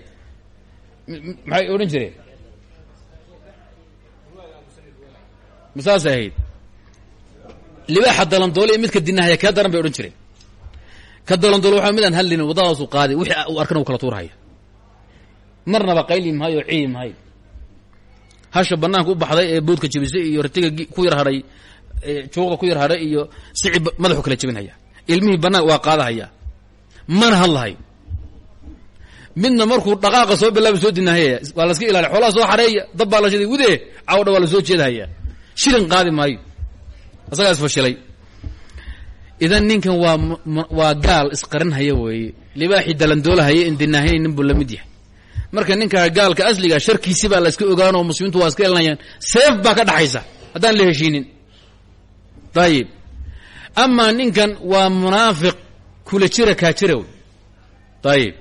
Maxay odhan jireen? Masaasay ahayd. Libaaxa dalandoole iyo midka dinahaya kaa daran bay odhan jireen ka dalandoole waxaa midaan hadlin waddadaasu qaaday wixii uu arkana u kala tuurhaya marnaba qayli mahayo ciidi mahayo hasha banaanka u baxday ee boodka jebisay iyo ratiga ku yar hadhay juuqa ku yar hadhay iyo sici madaxu kala jebinhaya ilmihii banaan waa qaadahaya. Mana hadlahayo midna markuu dhaqaaqa soo bilaaba soo dinaahaya waa laska ilaaliya. Xoolaha soo xareeya dab baa la shiday wudee cawdha waa la soo jeedahaya. Shilin qaadi maayo. Asagaa isfashilay idan ninkan waa waa gaal isqarinhaya weeye libaaxii dalandoolahaya in dinaahayn nin buu la mid yahay. Marka ninka gaalka asliga sharkiisi baa la iska ogaanoo muslimiintu waa iska elanayaan seef baa ka dhaxaysa haddaan la heshiinin. Ayib amaa ninkan waa munaafiq kula jira kaa jira wey ayib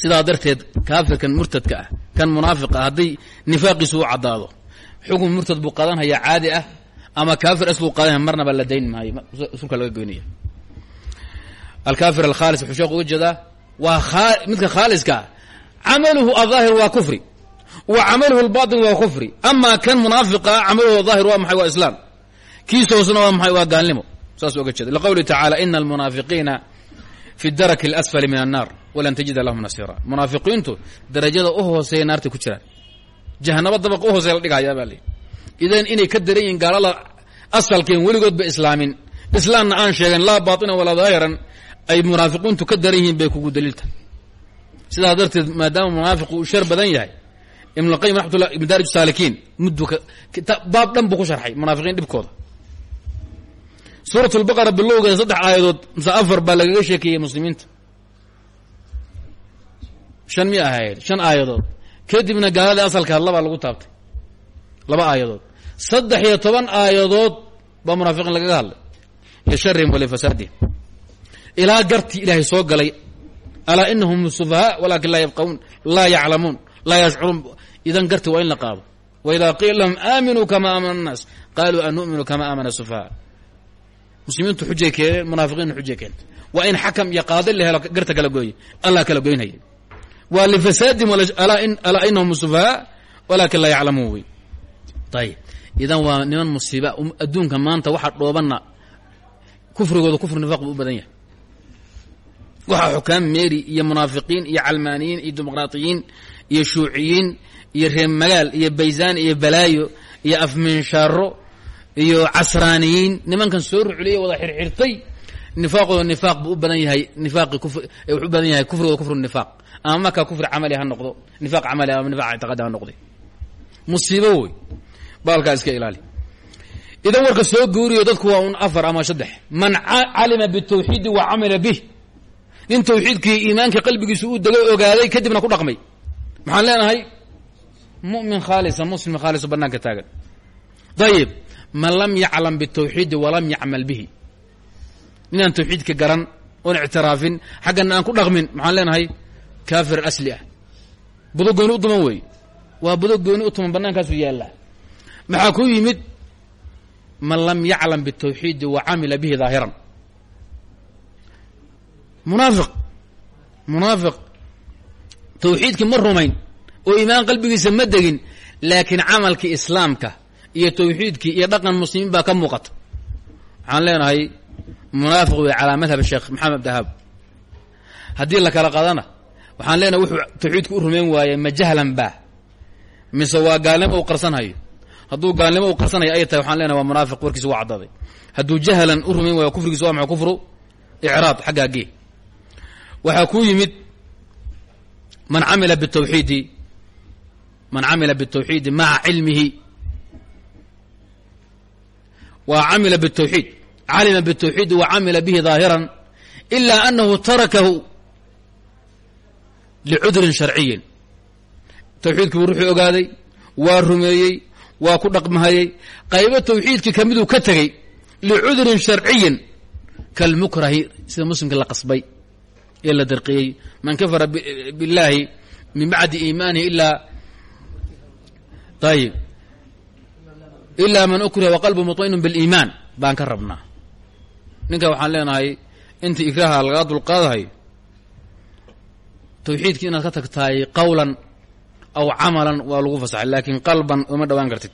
sidaa darteed kaafirkan murtadka ah kan munaafiqa ah hadday nifaaqiisu u caddaado xukun murtad buu qaadanhayaa caadi ah ama kaafir asluu qaadanaya marnaba la dayn maayo sulka laga goynaya alkaafir alkhaalis wuxuu sheekhu uga jeedaa waa midka khaaliskaa camaluhu aلظaahir waa kufri wa camaluhu اlbaطin waa kufri ama kan munaafiqa camaluhu aلظaahir waa maxay waa islaam kiisa hoosna waa maxay waa gaalnimo saas oga jeeda liqowlihi tacaala ina almunaafiqiina fi daraki اlasfali min annaar walan tajida lahum nasiira munaafiqiintu darajada u hooseeya naartay ku jiraan jahanabo dabaq u hooseya la dhigayaa baa lii idan inay ka daran yihiin gaalada asalkeen weligoodba islaamin. Islaamna aan sheegen laa baطina walaa daahiran ay munaafiqiintu ka daran yihiin bay kugu daliilta. Sidaa darteed maadaama munaafiqu uu shar badan yahay ibn اlqayim raxmatullah madaarij saalikiin muddu baab dhan buu ku sharxay munaafiqiin dhibkooda. Suurat lbaqara bilowgeeda saddex aayadood mise afar baa lagaga sheekeeyey muslimiinta. Shan mi ahayd shan aayadood. Kadibna gaaladii asalkaad labaa lagu taabtay laba aayadood. Saddex iyo toban aayadood baa munaafiqiin lagaga hadlay. Lisharihim walifasaadihim ilaa gartii ilaahay soo galay. Alaa inahum sufahaa walakin laa yafqahuun laa yaclamuun laa yashcuruun. Idan garti waa in la qaado. Waidaa qiila lahum aaminuu kama aamana annaas. Qaaluu an nu'minu kama aamana sufahaa muslimiintu xujay keeneen munaafiqiinna xujay keenta waa in xakam iyo qaadi la helo garta kala gooye allah kala goynhaya waa lifasaadihim alaa inahum sufahaa walakin laa yaclamuun ayib idan waa niman musiiba adduunka maanta waxaa dhoobanna kufrigooda kufri nifaaq buu u badan yahay. Waxaa xukaam meeri iyo munaafiqiin iyo calmaaniyiin iyo dimuqraatiyiin iyo shuuciyiin iyo reer magaal iyo baysaan iyo balaayo iyo afminshaaro iyo casraaniyiin. Nimankan soo rucliyay wada xirxirtay nifaaqooda nifaaq buu u badan yahay nifaaqi kufr wuxuu u badan yahay kufrigooda kufru nifaaq. Ama markaa kufri camali ha noqdo nifaaq camali ama nifaaq ictiqaadi ha noqday musiibo wey baalkaa iska ilaali. Idan warka soo guuriyo dadku waa un afar ama saddex. Man calima bitawxiidi wa camila bih. Nin tawxiidkii iimaankii qalbigiisu uu degay ogaaday kadibna ku dhaqmay. Maxaan leenahay? Mu'min khaalisa muslim khaalisa banaanka taagan. Dayib man lam yaclam bitawxiidi walam yacmal bihi. Ninaan tawxiidka garan oon ictiraafin xaggana aan ku dhaqmin maxaan leenahay? Kaafir asli ah. Budo gooni u duman wey. Waa budo gooni u tuman bannaankaasu yaallaa maxaa ku yimid? Man lam yaclam bitawxiidi wa camila bihi daahiran munaafiq. Munaafiq. Tawxiidkii ma rumayn oo iimaan qalbigiisa ma degin laakiin camalkii islaamka iyo tawxiidkii iyo dhaqan muslimiin baa ka muuqata waxaan leenahay munaafiq wey calaa madhab sheekh maxamed dahaab. Haddii la kala qadana waxaan leenahay wuxuu tawxiidku u rumayn waayey ma jahlan baa mise waa gaalnimo uu qarsanhayo hadduu gaalnimo uu qarsanayo ay tahay waxaan leenahay waa munaafiq warkiisa waa caddaday hadduu jahlan u rumayn waayo kufrigiisa waa maxay kufru? Icraad xaggaa gee waxaa ku yimid man camila bitawxiidi man camila bitawxiidi maca cilmihi. Wa camila bitawxiid. Calima bitawxiidi wa camila bihi daahiran ilaa anahu tarakahu licudrin sharciyin. Tawxiidkii buu ogaaday waa rumeeyey waa ku dhaqmahayey qaybo tawxiidkii ka miduu ka tegey licudurin sharciyin kalmukrahi sida muslimka la qasbay ee la darqiyey. Man kafara billaahi min bacdi iimaanihi ilaa ayib ilaa man ukriha waqalbu muطma'inu biliimaan baan ka rabnaa. Ninka waxaan leenahay inta ikraha lagala dulqaadahayo tawxiidkii inaad ka tagtahay qawlan aw camalan waa lagu fasaxay laakin qalban uma dhawaan kartid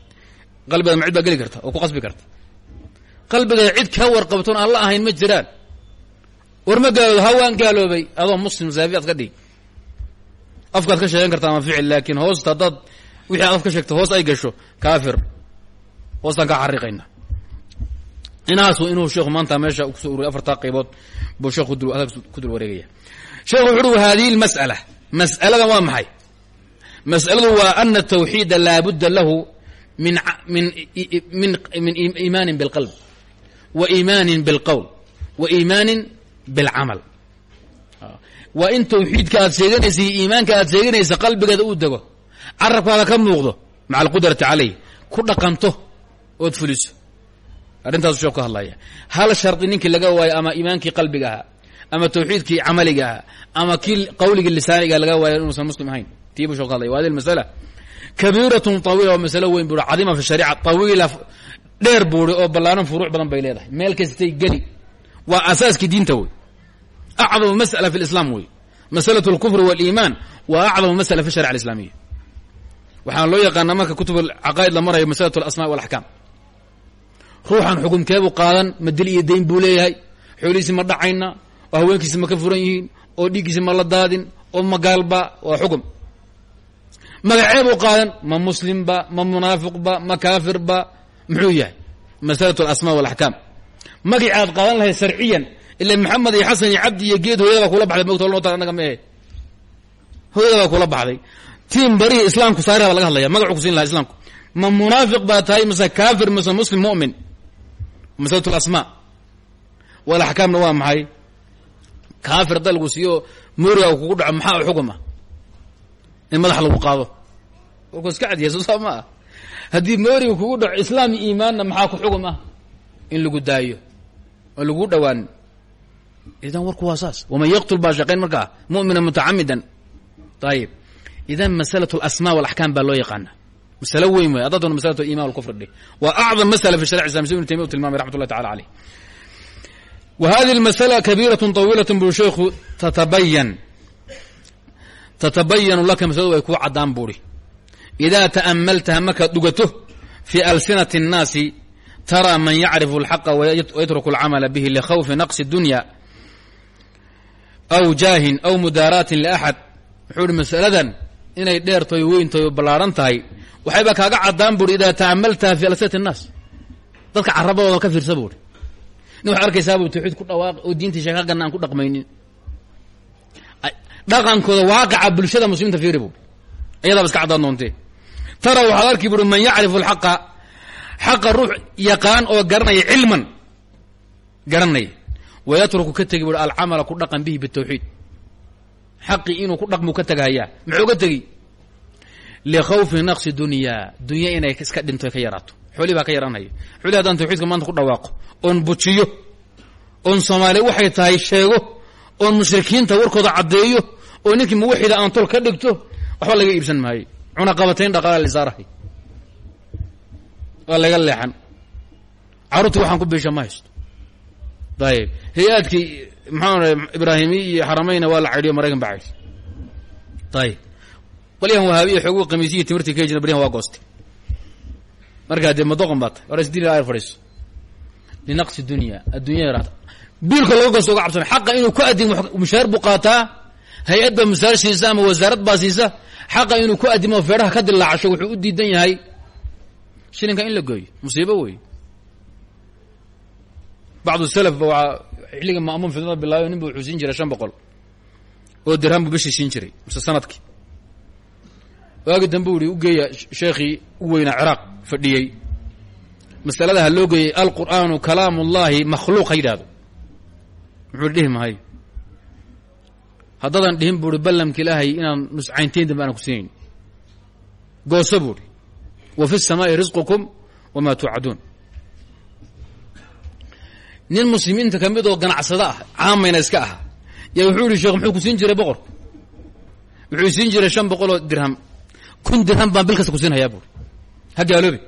qalbigaada ma cid baa geli karta oo ku qasbi karta qalbigaada cid kaa warqabtoon aan la ahayn ma jiraan war ma hawaan gaaloobay adoo muslim saafi ad ka dhigi afkaad ka sheegan karta ama ficil laakiin hoosta haddaad wixii aad af ka hoos ay gasho kaafir hoostaan kaa xariiqayna inaasu inuu sheekhu maanta meesha ku soo ururiy afartaa qaybood buu sheekhu ku dul wareegaya sheekhu wuxu uhi hadihi mas'aladan waa maxay mas'aladu waa ana tawxiida laabudda lahu min iimaanin bilqalb wa iimaanin bilqowl wa iimaanin bilcamal. Waa in tawxiidka aad sheeganaysa iyo iimaanka aad sheeganaysa qalbigeeda uu dego carabkaada ka muuqdo maca alqudrati calayh ku dhaqanto ood fuliso. Arrintaasu sheeku ka hadlaya hal shardi ninkii laga waayo ama iimaankii qalbiga ahaa ama tawxiidkii camaliga ahaa ama kii qawligii lisaaniga laga waayo inuusan muslim ahayn shek ka hadlaya wa hadi masala. Kabiiratun tawiila waa masalo weyn buui cadiima fi shariica. Tawiila dheer buuri oo ballaaran furuuc badan bay leedahay. Meel kastay geli. Waa asaaskii diinta wey acdamu mas'ala fi lislaam wey masalatu alkufri waaliimaan wa acdamu masala fi sharica alislaamiya waxaan loo yaqaanaa marka kutub caqaa'id la marayo masalatu alasmaa walaxkaam ruuxan xukumkeebuu qaadan ma dil iyo dayn buu leeyahay. Xoolihiisi ma dhacayna oo haweenkiisi ma ka furan waa magacee buu qaadan ma muslimba ma munaafiqba ma kaafirba muxuu yahay? Masalatu alasmaa walaxkaam magacii aad qaadan lahayd sharciyan ila maxamed iyo xasan iyo cabdi iyo geed hooyada kula baxday mogta loo taa annaga maehe hooyada baa kula baxday. Tiim barihii islaamku saariha laga hadlaya magacu kusiin lahaa islaamku. Ma munaafiq baa tahay mase kaafir mase muslim mu'min. Masalatu alasmaa walaxkaamna waa maxay? Kaafir hadda lagu siiyo mooriga kugu dhaco maxaa ah in madax lagu qaado. Warku iska cadiya soo ma ah haddii kugu dhaco islaam iyo iimaanna maxaa ku xugum in lagu daayo oo lagu dhawaan. Idan warku waa saas. Waman yaqtul baa shaqayn mu'mina mutacamidan ayib idan masalatu alasmaa walaxkaam baa loo yaqaana. Masalo weyn wey haddaa doona masalatu iman walkufr dheh waa acdam masala fi sharic islam si ibnu taymiya u tilmamay raxmat ullahi tacala almasala kabiiratun tawiilatun buu sheekhu tatabayan tatabayanu laka masaladu way kuu caddaan buuri idaa ta'amaltaha markaad dhugato fii alsinati الnaasi taraa man yacrifu اlxaqa wayatruku اlcamala bihi likhawfi naqsi dunya aw jaahin aw mudaaraatin liaxad wuxuu ihi masaladan inay dheertahay weyntahay oo ballaaran tahay waxayba kaaga caddaan buuri idaa ta'amaltaha fii alsinati الnaas dadka carabadooda ka fiirsa buuri nin waxaad arkaysaa buu tawxiid ku dhawaaq oo diinta sheekagana aan ku dhaqmaynin dhaqankooda waaqaca bulshada muslimiinta fiiri buuri iyadaaba iska caddaan tara waxaad arki buuri man yacrifu alxaqa xaqa ruux yaqaan oo garanaya cilman. Garanaya. Wayatruku ka tegi buuri alcamala ku dhaqan bihi bitawxiid xaqii inuu ku dhaqmu ka tegahayaa muxuu ka tegi likhawfi naqsi dunyaa dunya inay iska dhinto ka yaraato. Xoolii baa ka yaraanhaya xoolii haddaan tawxiidka maanta ku dhawaaqo oon bujiyo oon soomaaliya waxay tahay sheego oon mushrikiinta warkooda caddeeyo oo ninkii muwaxida aan tol ka dhigto waxba laga iibsan maayo. Cunaqabatayn dhaqaala lisaarahay waa laga leexan. Carruurtii waxaan ku biisha ma haysto. Ayib hay'aadkii maxaa ibraahimiy iyo xaramayna waa la caydhiyo maraykan baa caydhi ayib qolyahan wahaabiya xoogu qamiisiyi timirtii ka jira baryahan waa gooste. Markaa dee madoqon baa hore isdil ayr fadhiiso. Linaqsi dunya. Addunya yaraata biilka laga goosto uga cabsana xaqa inuu ku adimo mushaar buu qaataa hay'ad baa mushaar siisa ama wasaarad baa siisa xaqa inuu ku adimo feedhaha ka dilaacasho wuxuu u diidan yahay. Shilinka in la gooyo musiibo wey bacdu salaf ba waa xilliga ma'muum fidnada bilaayo nin bu wuxuu siin jiray shan boqol oo dirham buu bishii siin jiray mise sannadkii. Waagi dambe u yihi u u weynaa ciraaq fadhiyey. Masalada loo geeyey alqur'aanu kalaam ullahi makhluuq ha muxuu dhihi mahay. Haddaadan dhihin buuhi ballamka ilaahay inaan nuscayntayn dambe aanan ku siinayn. Gooso buuhi wa fi الsamaa'i risqukum wama tuucaduun. Nin muslimiinta ka mid oo ganacsado ah caamayna iska aha. Yaa wuxuu yihi sheekh muxuu ku siin jiray boqorku wuxuu siin jiray shan boqol oo dirham. Kun dirham baan bil kasta ku siinhayaa buuri. Ha gaaloobe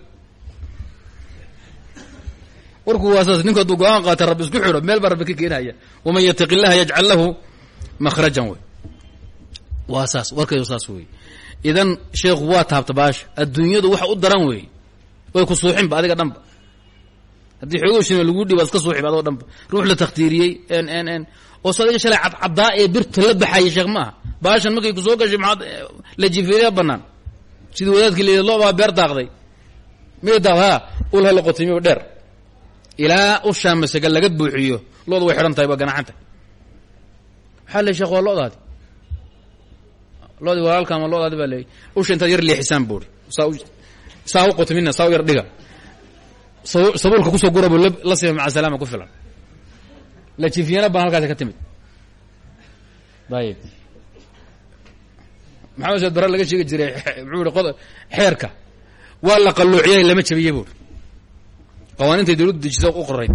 warku waa saas ninku hadduu go'aan qaata rabbi isku xidho meel baa rabbi ka keenhaya waman yataqi illaha yajcal lahu makhrajan wey waa saas warkaydu saas idan sheekhu waa taabta baasha adduunyadu waxa u daran wey way ku suuxinba adiga dhanba. Haddii xoogo shima lagu dhiba iska suuxiba adoo dhanba. Ruux la takhtiiriyey n n n oo s adiga shalay cadcaddaa ee birta la baxaya sheekh maaha baashan markay ku soo gashay maxaad la jifeeriya bannaan. Sidii wadaadkii la loobaa beer daaqday. Mid daaqd ha ul hala qotimiyo dheer ilaa masaga laga buuxiyo looda way xidhan tahay waa ganaxanta waxaa le sheekh waa walaalka ama loodaadi baa leeyay usha yar leexisaan buuri. Saa u qotimina saa u yar dhiga. Sabuulka ku soo gurabu la sifa maca salaama ku filan. La jifiyana baan halkaasi ka timid. Ayib maxamed bara laga sheegi jiray muxuu ihi xeerka. Waa la qalluuciyay lama jabiyey buuri qawaaniintay dawladdu dejisa u qorayd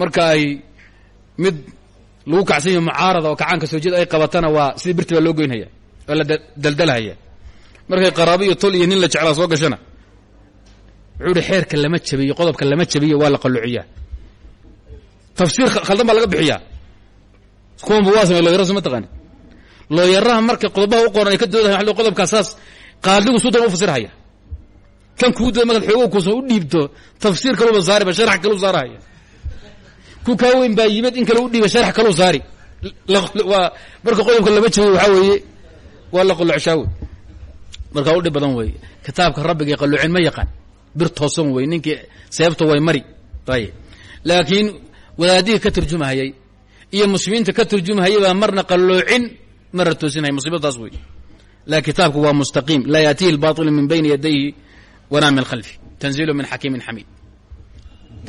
marka ay mid lagu kacsan yaho mucaarada oo kacaanka soo jeed ay qabatana waa sidii birti baa loo goynhaya oo la daldalhaya markay qaraabo iyo tol iyo nin la jeclaa soo gashana wuxuu ihi xeerka lama jabiyo qodobka lama jabiyo waa la qalluuciyaa. Tafsiir khaldan baa laga bixiyaa. Kuwanba waa samey looyara soo ma looyaraha marka qodobaha u qoran ay ka doodahay qodobkaa saas qaadigu sudan u fasirhaya kan kuu dooda markaad xoogo kuusan u dhiibto tafsiir kaluba saariba sharax kalu saarahaya ku kaa weyn baa yimid in kale u dhiiba sharax kaluu saari. Waa marka qodobka lama joogo waxaa weeye waa la qolocshaawey marka u dhib badan weeye kitaabka rabbiga qalloocin ma yaqaan. Bir toosan wey ninkii seebta way mari. Ayib laakiin wadaadihii ka turjumahayay iyo muslimiinta ka turjumahayay baa marna qalloocin marna toosinaya musiibadaas wey la kitaabku waa mustaqiim. Laa yaatihi اlbaطilu min bayni yadayhi walaa min khalfi tanzilu min xakiimin xamiid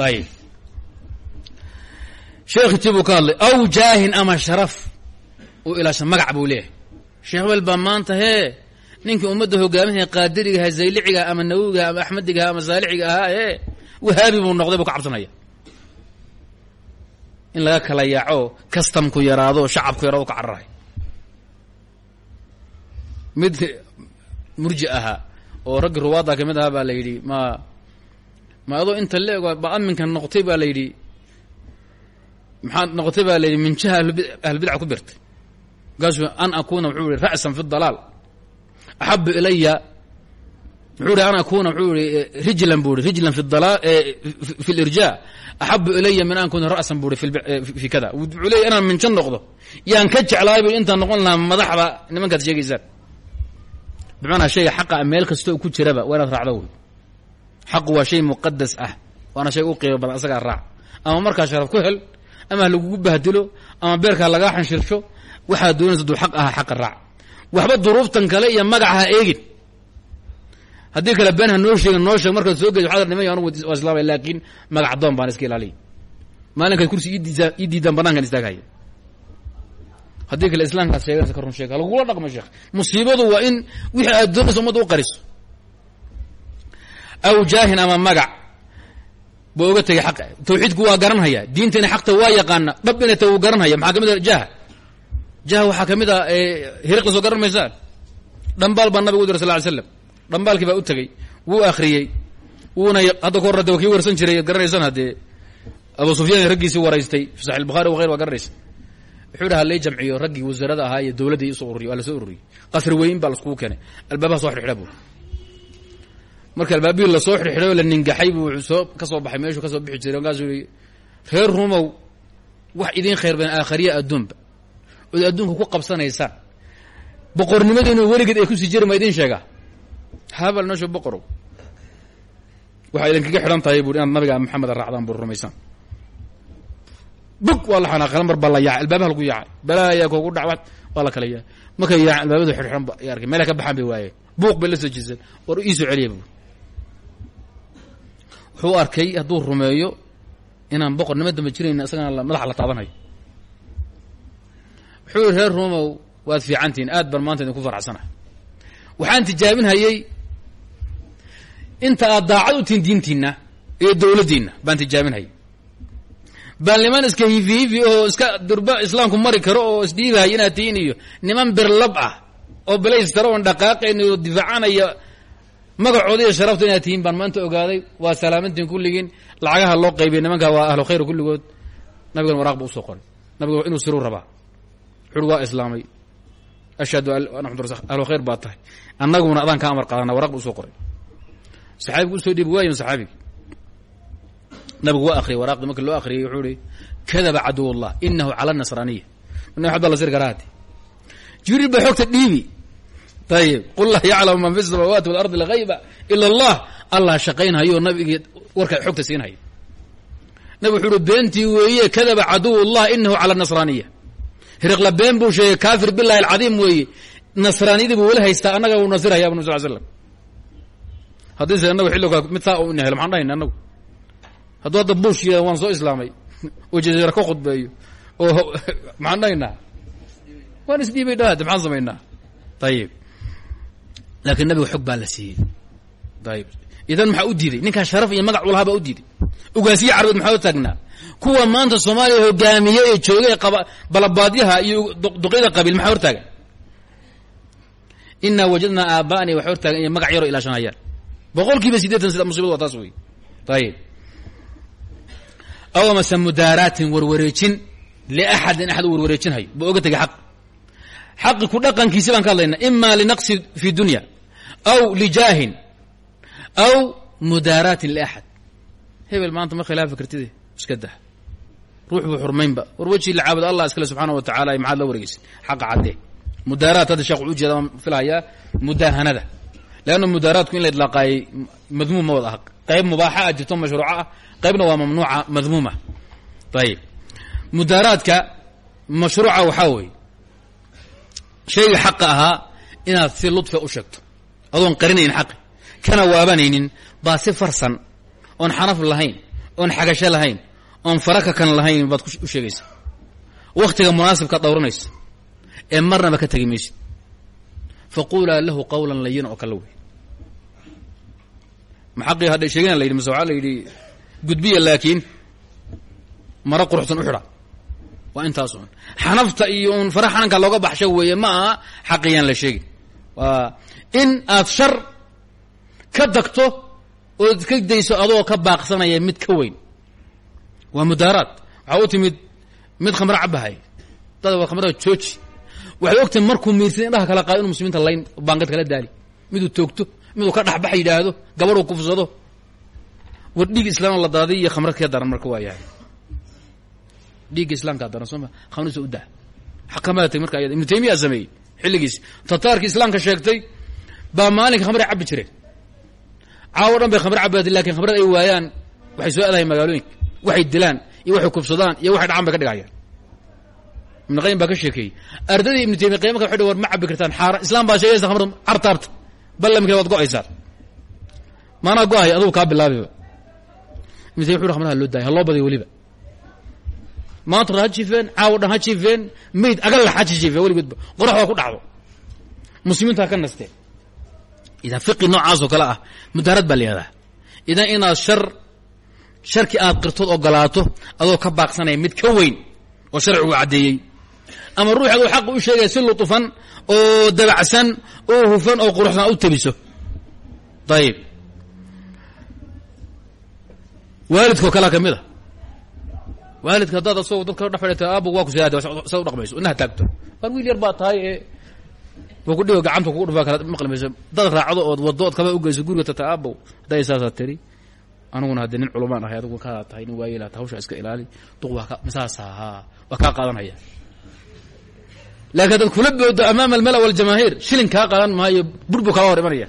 ayib sheekhi ti buu ka hadlay aw jaahin ama sharaf u ilaasha magac buu leeyahay sheekh wel baa maanta hee ninkii ummadda hogaaminaya qaadirigaha zayliciga ama nawowigaha ama axmedigaha ama saaliciga ahaa ee wahaabi buu noqday buu ka cabsanaya in laga kala yaaco kastamku yaraado shacabku yaraado ka cararahay mid murji ahaa oo raggi ruwaadda ka mid ahaa baa la yidhi ma ma adoo inta leeg ba aminkan noqotay baa la yidhi maxaa noqotay baa la yidhi min jiha ahlbidca ku birtay markaasuu an akuna wuxuu yihi ra'san fi dalaal axabu ilaya wuxuu ihi an akuna wuxuu ihi rijlan buu ihi rijlan fi dalal fi lirja axabu ilaya min an kuna ra'san buu ihi fi kada wuxuu leeya inaan minjan noqdo yaan ka jeclaay bu intaan noqon lahaa madaxda nimankaad sheegaysaan bimacnaa shayga xaqa meel kastoo ku jiraba waa inaad raacdo wey. Xaqu waa shay muqadas ah waana shay u qiimo badan asagaa raac. Ama markaa sharaf ku hel ama lagugu bahdilo ama beerkaa lagaa xanshirsho waxaad doonaysa duu xaq aha xaqa raac. Waxba duruuftan kale iyo magaca ha eegin. Haddii kale been ha noo sheegin noo sheeg markaad soo geyso waxaad nimay anugu waa islaamay laakiin magac doon baan iska ilaaliya maalinkaad kursi ii diidaan banaankan istaagahaya haddii kale islaamkaad sheeganaysa ka run sheeg ha lagugula dhaqmo sheekh. Musiibadu waa in wixii aad doonaysa ummadda u qariso. Aw jaahin ama magac ba oga tegay xaq. Tawxiidku waa garanhaya. Diinta inay xaqta waa yaqaana dhab inay ta wuu garanhaya. Maxaa ka mid a? Jaha jaha a soo garan maysaan dhambaal baa nabiga u diray sal slam dhambaalkii baa u tegey. Wuu akhriyey. Wuuna hadda ka horra de warsan jiray garanaysaan haddee. Abu sufyaan raggiisii waraystay. Fi saxi albukhaari wa hayr waa garanaysa wuxuu dhaha lay jamciyo raggii wasaarada ahaa iyo dowladdii isoo ururiy waa la soo ururiyey. Qasri weyn baa laskugu keenay. Albaabaha so xidhxidha buu. Marka albaabihii la soo xidhxidhay oo la ningaxay buu wuxuu soo ka soo baxay meeshuu ka soo bixi jiray markaasuu yihi reer rumow wax idiin khayr badan aakhariya adduunba. Ood adduunka ku qabsanaysaan. Boqornimadiinu weligeed ay ku sii jiri ma idiin sheegaa. Habal noosho boqorow. Waxaa idinkaga xidhan tahay inaad nabiga maxameda raacdaan buu rumaysaan bug waa la xanaaqay mar la yaacay albaabaha lagu yaacay. Balaayaa koogu dhac waa la kala yaacay. Markay yaacay albaabadu xidhxidhan ba ay arkay meelay ka baxaan bay waayeen. Buuq bay la soo jeeseen war iisoo celiya bu wuxuu arkay hadduu rumeeyo inaan boqornimo damba jirayna isagana madaxa la taabanayo wuxuu reer rumow waad fiicantihiin. Aad baan maanta idinku faraxsanahay waxaan tijaabinhayey inta aad daacad u tihin diintiina iyo dowladdiina baan tijaabinhayay baan niman iska hiifi oo iska durba islaamku mari karo oo isdhiibahay inaad tihiin iyo niman birlab ah oo balaystaro oon dhaqaaqayn oo difaacanaya magacooda iyo sharafta inaad tihiin baan maanta ogaaday. Waa salaamantiin kulligiin lacagaha loo qaybiyay nimanka waa ahlu khayr kulligood. Nabigana waraaq bu u soo qoray. Nabiga inuu siruu rabaa. Wuxuui waa islaamay. Ashhadu ahlu khayr baa tahay. Annaguna adaan ka amar qaadana waraq bu u soo qoray. Saxaabigu u soo dhiibi waayin saxaabigi nabigu waa akriyay waraaqdii marki loo akriyay wuxuu ihi kadaba caduw llah inahu cala nasraaniya ina waxba la sir karaati jibriil baa xogta dhiibi. Ayib qul laa yaclamu man fi samaawaati walardi lgayba ila allah. Allah shaqaynhayo nabigii warka xogta siinhayo nabig wuxuu uhi weeye kadaba caduw llah inahu cala nasraaniya hiriqla been buu sheegay kaafir bilahi alcadiim weeye. Nasraaniyadii buu weli haystaa annaga uu nasirhaya bu nabi sal slam haddiise anagu xilliga mid saa u inahelo maxaan dhahayna anagu hadduu hadda bush yia waan soo islaamay oo jaziira ka khudbeeyo oo maxaan dhahaynaa waan isdhiibay dhawaade maxaan samaynaa? Ayib laakiin nabiga xog baa la siiyey. Ayib idan maxaa u diiday? Ninkaa sharaf iyo magac ulahaa baa u diiday. Ugaasiye carbeed maxaa u taagnaa? Kuwa maanta soomaaliya hogaamiye ee joogay balabaadyaha iyo duqyada qabiil maxaa hortaagan inaa wajadnaa aaba'ani waxay hortaagan inay magac yaroo ilaashanayaan boqol kiiba siddeetan sida musibadu waa taas wey ayib aw amase mudaaraatin warwareejin liaxadin axad u warwareejinhayo ba oga tegay xaq xaqi ku dhaqankiisi baan ka hadlaynaa ima linaqsi fi dunya aw lijaahin aw mudaaraatin liaxad hebel maanta ma khilaafi kartide iska dah ruux buu xurmaynba war wejii la caabudo allah iskale subxaana wa tacala maxaad la wareegeysa xaqa caddee mudaaraat hadda sheekh ujeeda filahayaa mudaahanada leanna mudaaraadku in la idlaaqaayay madmuum ma wada aha qayb mubaaxa a jirto mashruuco ah qaybna waa mamnuuca madmuuma ayib mudaaraadka mashruuca waxaa weeye shayga xaqa ahaa inaad si ludfa u sheegto adoon qarinayn xaqi kana waabanaynin baa si farsan oon xanaf lahayn oon xagasho lahayn oon faraka kan lahayn baad u sheegaysa wakhtiga munaasibka dhowranaysa ee marnaba ka tegi maysid faquulaa lahu qawlan layina oo kala wey maxaqii hadha sheegina la yidhi mase waxaa la yidhi gudbiya laakiin maro quruxsan u xidha. Waa intaas un. Xanafta iyo looga baxsho weeye ma aha xaqiyaan la sheegin. Waa in aad shar ka dagto ood ka dayso adoo ka baaqsanaya mid ka weyn. Waa mudaaraad. Waxaa u timid mid khamro cabahay dad waa khamrada jooji. Waxay ogtahay markuu miirsan indhaha kala qaado muslimiinta layn baangad kala daali. Miduu toogto miduu ka dhexbax yidhaahdo gabadhuu kufsado. War islaam la daadiy iyo khamro kee daran marka waa yahay. Dhiigga islaamkaa daran sooma khamrisa u dah xakamada tag marka ayada ibnu taymiyaa sameeyey xilligiis. Tataarkii islaamka sheegtay baa maalinka khamre cabbi jireen caawo dhan bay khamre cabbaati laakiin khamrada ay waayaan waxay soo aadahay magaalooyinka waxay dilaan iyo waxay kufsadaan iyo waxay dhacaan bay ka dhigayaan. Ibnu qayim baa ka sheekeeyey. Ardadii ibnu taymiya qayma ka waxay war ma kartaan xaaraan islaam baa sheegaysa khamrada cartaabta ballamkee waad go'aysaan maanaa go'ay adugu kaa bilaabiba ibnu taymiya wuxu loo daaya ha loo badiyo weliba. Maanta ha jifeen caawo dhan ha jifeen mayd agalla ha jifeen weligoodba qorax waa ku dhacdo. Muslimiintu ha ka nasteen idan fiqi noocaas oo kale ah mudaarad baa la yihahdaa idan inaad shar sharki aad qirtood ogolaato adoo ka baaqsanaya mid ka weyn oo sharcigu caddeeyey ama ruux aduu xaqa u sheegaya si lutufan oo dabacsan oo hufan oo quruxsan u tabiso ayib waalidkao kalea ka mid a waalidka haddaad asagoo dadka dhex aabog waa ku sidaada sa u dhaqmayso inaha taagto. Waar wiil yar baa tahay ee wa kudhigo gacanta kugu dhufaa kala maqli mayso. Dad raacdo ood waddo ood kaba ugeyso guriga tata aabow hadday saasaa tiri. Aniguna haddii nin culumaan ahay adigu kaa tahay nin waayela ta hawsha iska ilaali duq waa ka masaasa haa waa kaa laakiin haddaad kula boodo amaama almala waljamaahiir shilin kaa qaadan maayo bur buu kala hor imanaya.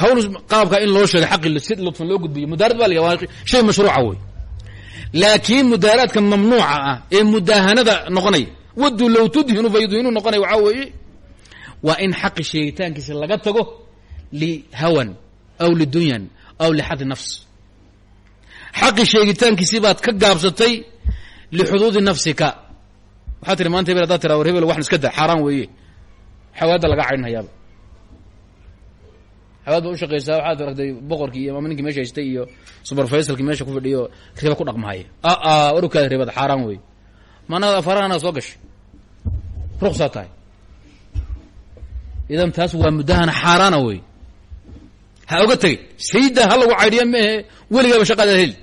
Hawl qaabka in loo sheego xaqi si lutfan loo gudbiyo mudaarad baa la waa shay mashruuca wey laakiin mudaaraadka mamnuuca ah ee mudaahanada noqonaya waduu low tudhinu fa yudhinu noqonaya waxaa weeye waa in xaqi sheegitaankiisa laga tago lihawan aw lidunyan aw lixadi nafs. Xaqi sheegitaankiisii baad ka gaabsatay lixuduudi nafsika waxaa tiri maanta hebel hadaad tira war hebel iska da xaaraan weeye. Xawaadda laga caydinhayaaba xawaad ba ushaqaysaa waxaad aragtay boqorkii iyo ama ninkii meesha haystay iyo suberfaysalkii meesha ku fadhiyo riba ku dhaqmahaya aa warugkaada ribada xaaraan wey maanaa afaarahana soo gashay ruksaa tahay. Idan taas waa muddahana xaaraana wey ha oga tegey sayida ha lagu caydhiya maehe weligaaba shaqadaad heli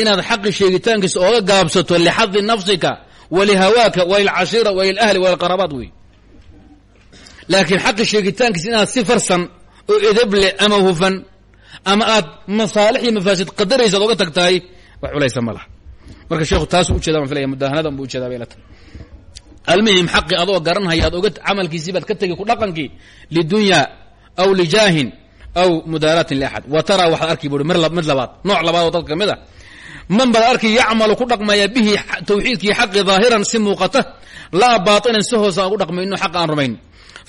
inaad xaqi sheegitaankiisa ooga gaabsato lixadi nafsika walihawaaka walilcashiira walilahli walilqarabaat wey laakiin xaqi sheegitaankiisa inaad si farsan oo edeble ama hufan ama aad masaalix iyo mafaasid qadaraysa ad oga tag tahay wax culaysa ma laha marka sheekhu taasu ujeeda baan filaya mudahanadan buu u jeedaa bay la tahay almuhim xaqi adoo garanhaya ad oga camalkiisii baad ka tegi ku dhaqankii lidunya aw lijaahin aw mudaaraatin liaxad wa taraa waxaad arki bui mid labaad nooc labaad oo dadka ka mid a man baad arki yacmalu ku dhaqmaya bihi tawxiidkii xaqi daahiran si muuqata laa baatinan si hoose aan u dhaqmayno xaq aan rumayn.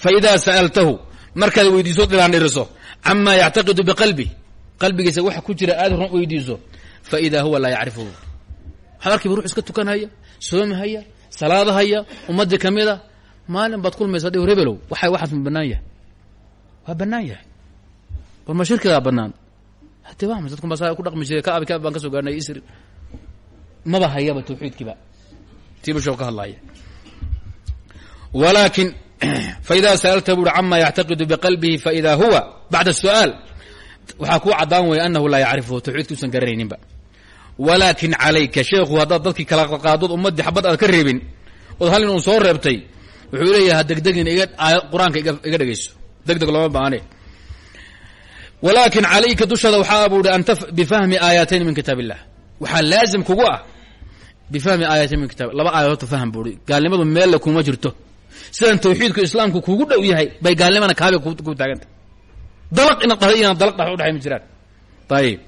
Fa idaa sa'altahu markaad weydiiso dhilaan dhiriso camaa yactaqidu biqalbi? Qalbigiisa waxa ku jira aad run weydiiso fa idaa huwa laa yacrifuhu waxaad arkiba rux iska tukanhaya soomahaya salaadahaya ummadii ka mid a maalin baad kulmaysa dhi rebelow waxay waxaas ma bannaan yahay. Waa bannaan yahay. War ma shirkigaa bannaan hade waa dadku masaa ku dhaqmi jiray ka abi ka baan ka soo gaarnay isri maba hayaba tawxiidkiiba. Tiiba shoo ka hadlaaya walaakin faida sa'alta buuri cama yactaqidu biqalbihi faida huwa? Bacda su'aal waxaa kuu caddaan weya anahu laa yacrifuhu tawxiidki usan garanayninba walaakin calayka sheekhu haddaad dadkii kala qaadood ummaddii xabad aad ka reebin ood hal in soo reebtay wuxuu leeyahay degdegin iga qur'aanka iga dhegayso deg looma baane walaakin calayka dushada waxaa buu ihi bifahmi aayatayn min kitaab illah waxaa laazim kugu ah bifahmi aayaati min kitab laba aayadoodta faham buuri gaalnimadu meelle kuma jirto sidan tawxiidku islaamku kugu dhow yahay bay gaalnimana kaabe ku taaganta dalaq inaad dhahdo inaan dalaq dhax udhaxay ma jiraan ayib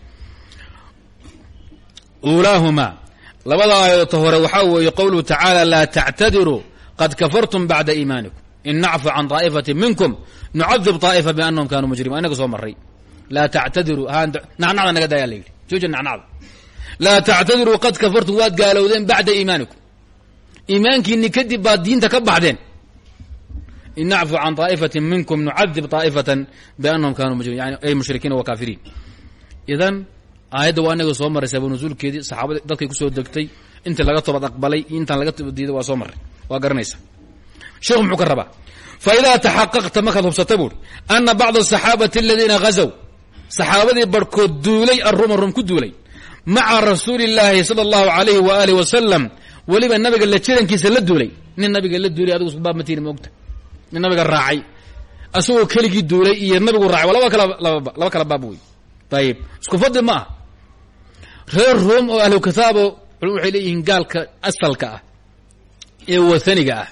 uulaahumaa labada aayadoodta hore waxaa weeye qowluhu tacaala laa tactadiruu qad kafartum bacda iimaanikum in nacfu can طaa'ifati minkum nucadib طaa'ifa biannahum kanuu mujrimin inaga soo maray laa tactadiruu nacnacda naga dayaa la yidhi jooja nacnacda laa tactadiruu qad kafartum waad gaalowdeen bacda iimaanikum iimaankiinni kadib baad diinta ka baxdeen in nacfu can طaa'ifatin minkum nucadib طaa'ifatan biannahum kanuu mujrimin yani ay mushrikiina wa kaafiriin idan aayadda waa inaga soo maray sabanusuulkeedii saxaabadii dadkay ku soo degtay intii laga toobad aqbalay intaan laga toobad diiday soo maray waa garanaysa sheekhu muxuu ka rabaa fa idaa taxaqaqta markaad hubsata buuri ana ghazow saxaabadii barhkood duulay arruma rum ku duulay. Maca rasuuli illaahi sala allahu alayhi wa alih wasalam weliba nabiga la jirankiisa la duulay. Nin nabiga la duulay adigu iskubaab matiini moogta nin nabiga raacay. Asagoo keligii duulay iyo nabigu raacay. Waa laba kala laba kala baab wey ayib isku fadli ma ah. Reer room oo ahlu kitaabo waxay leeyihiin gaalka asalka ah ee wathaniga ah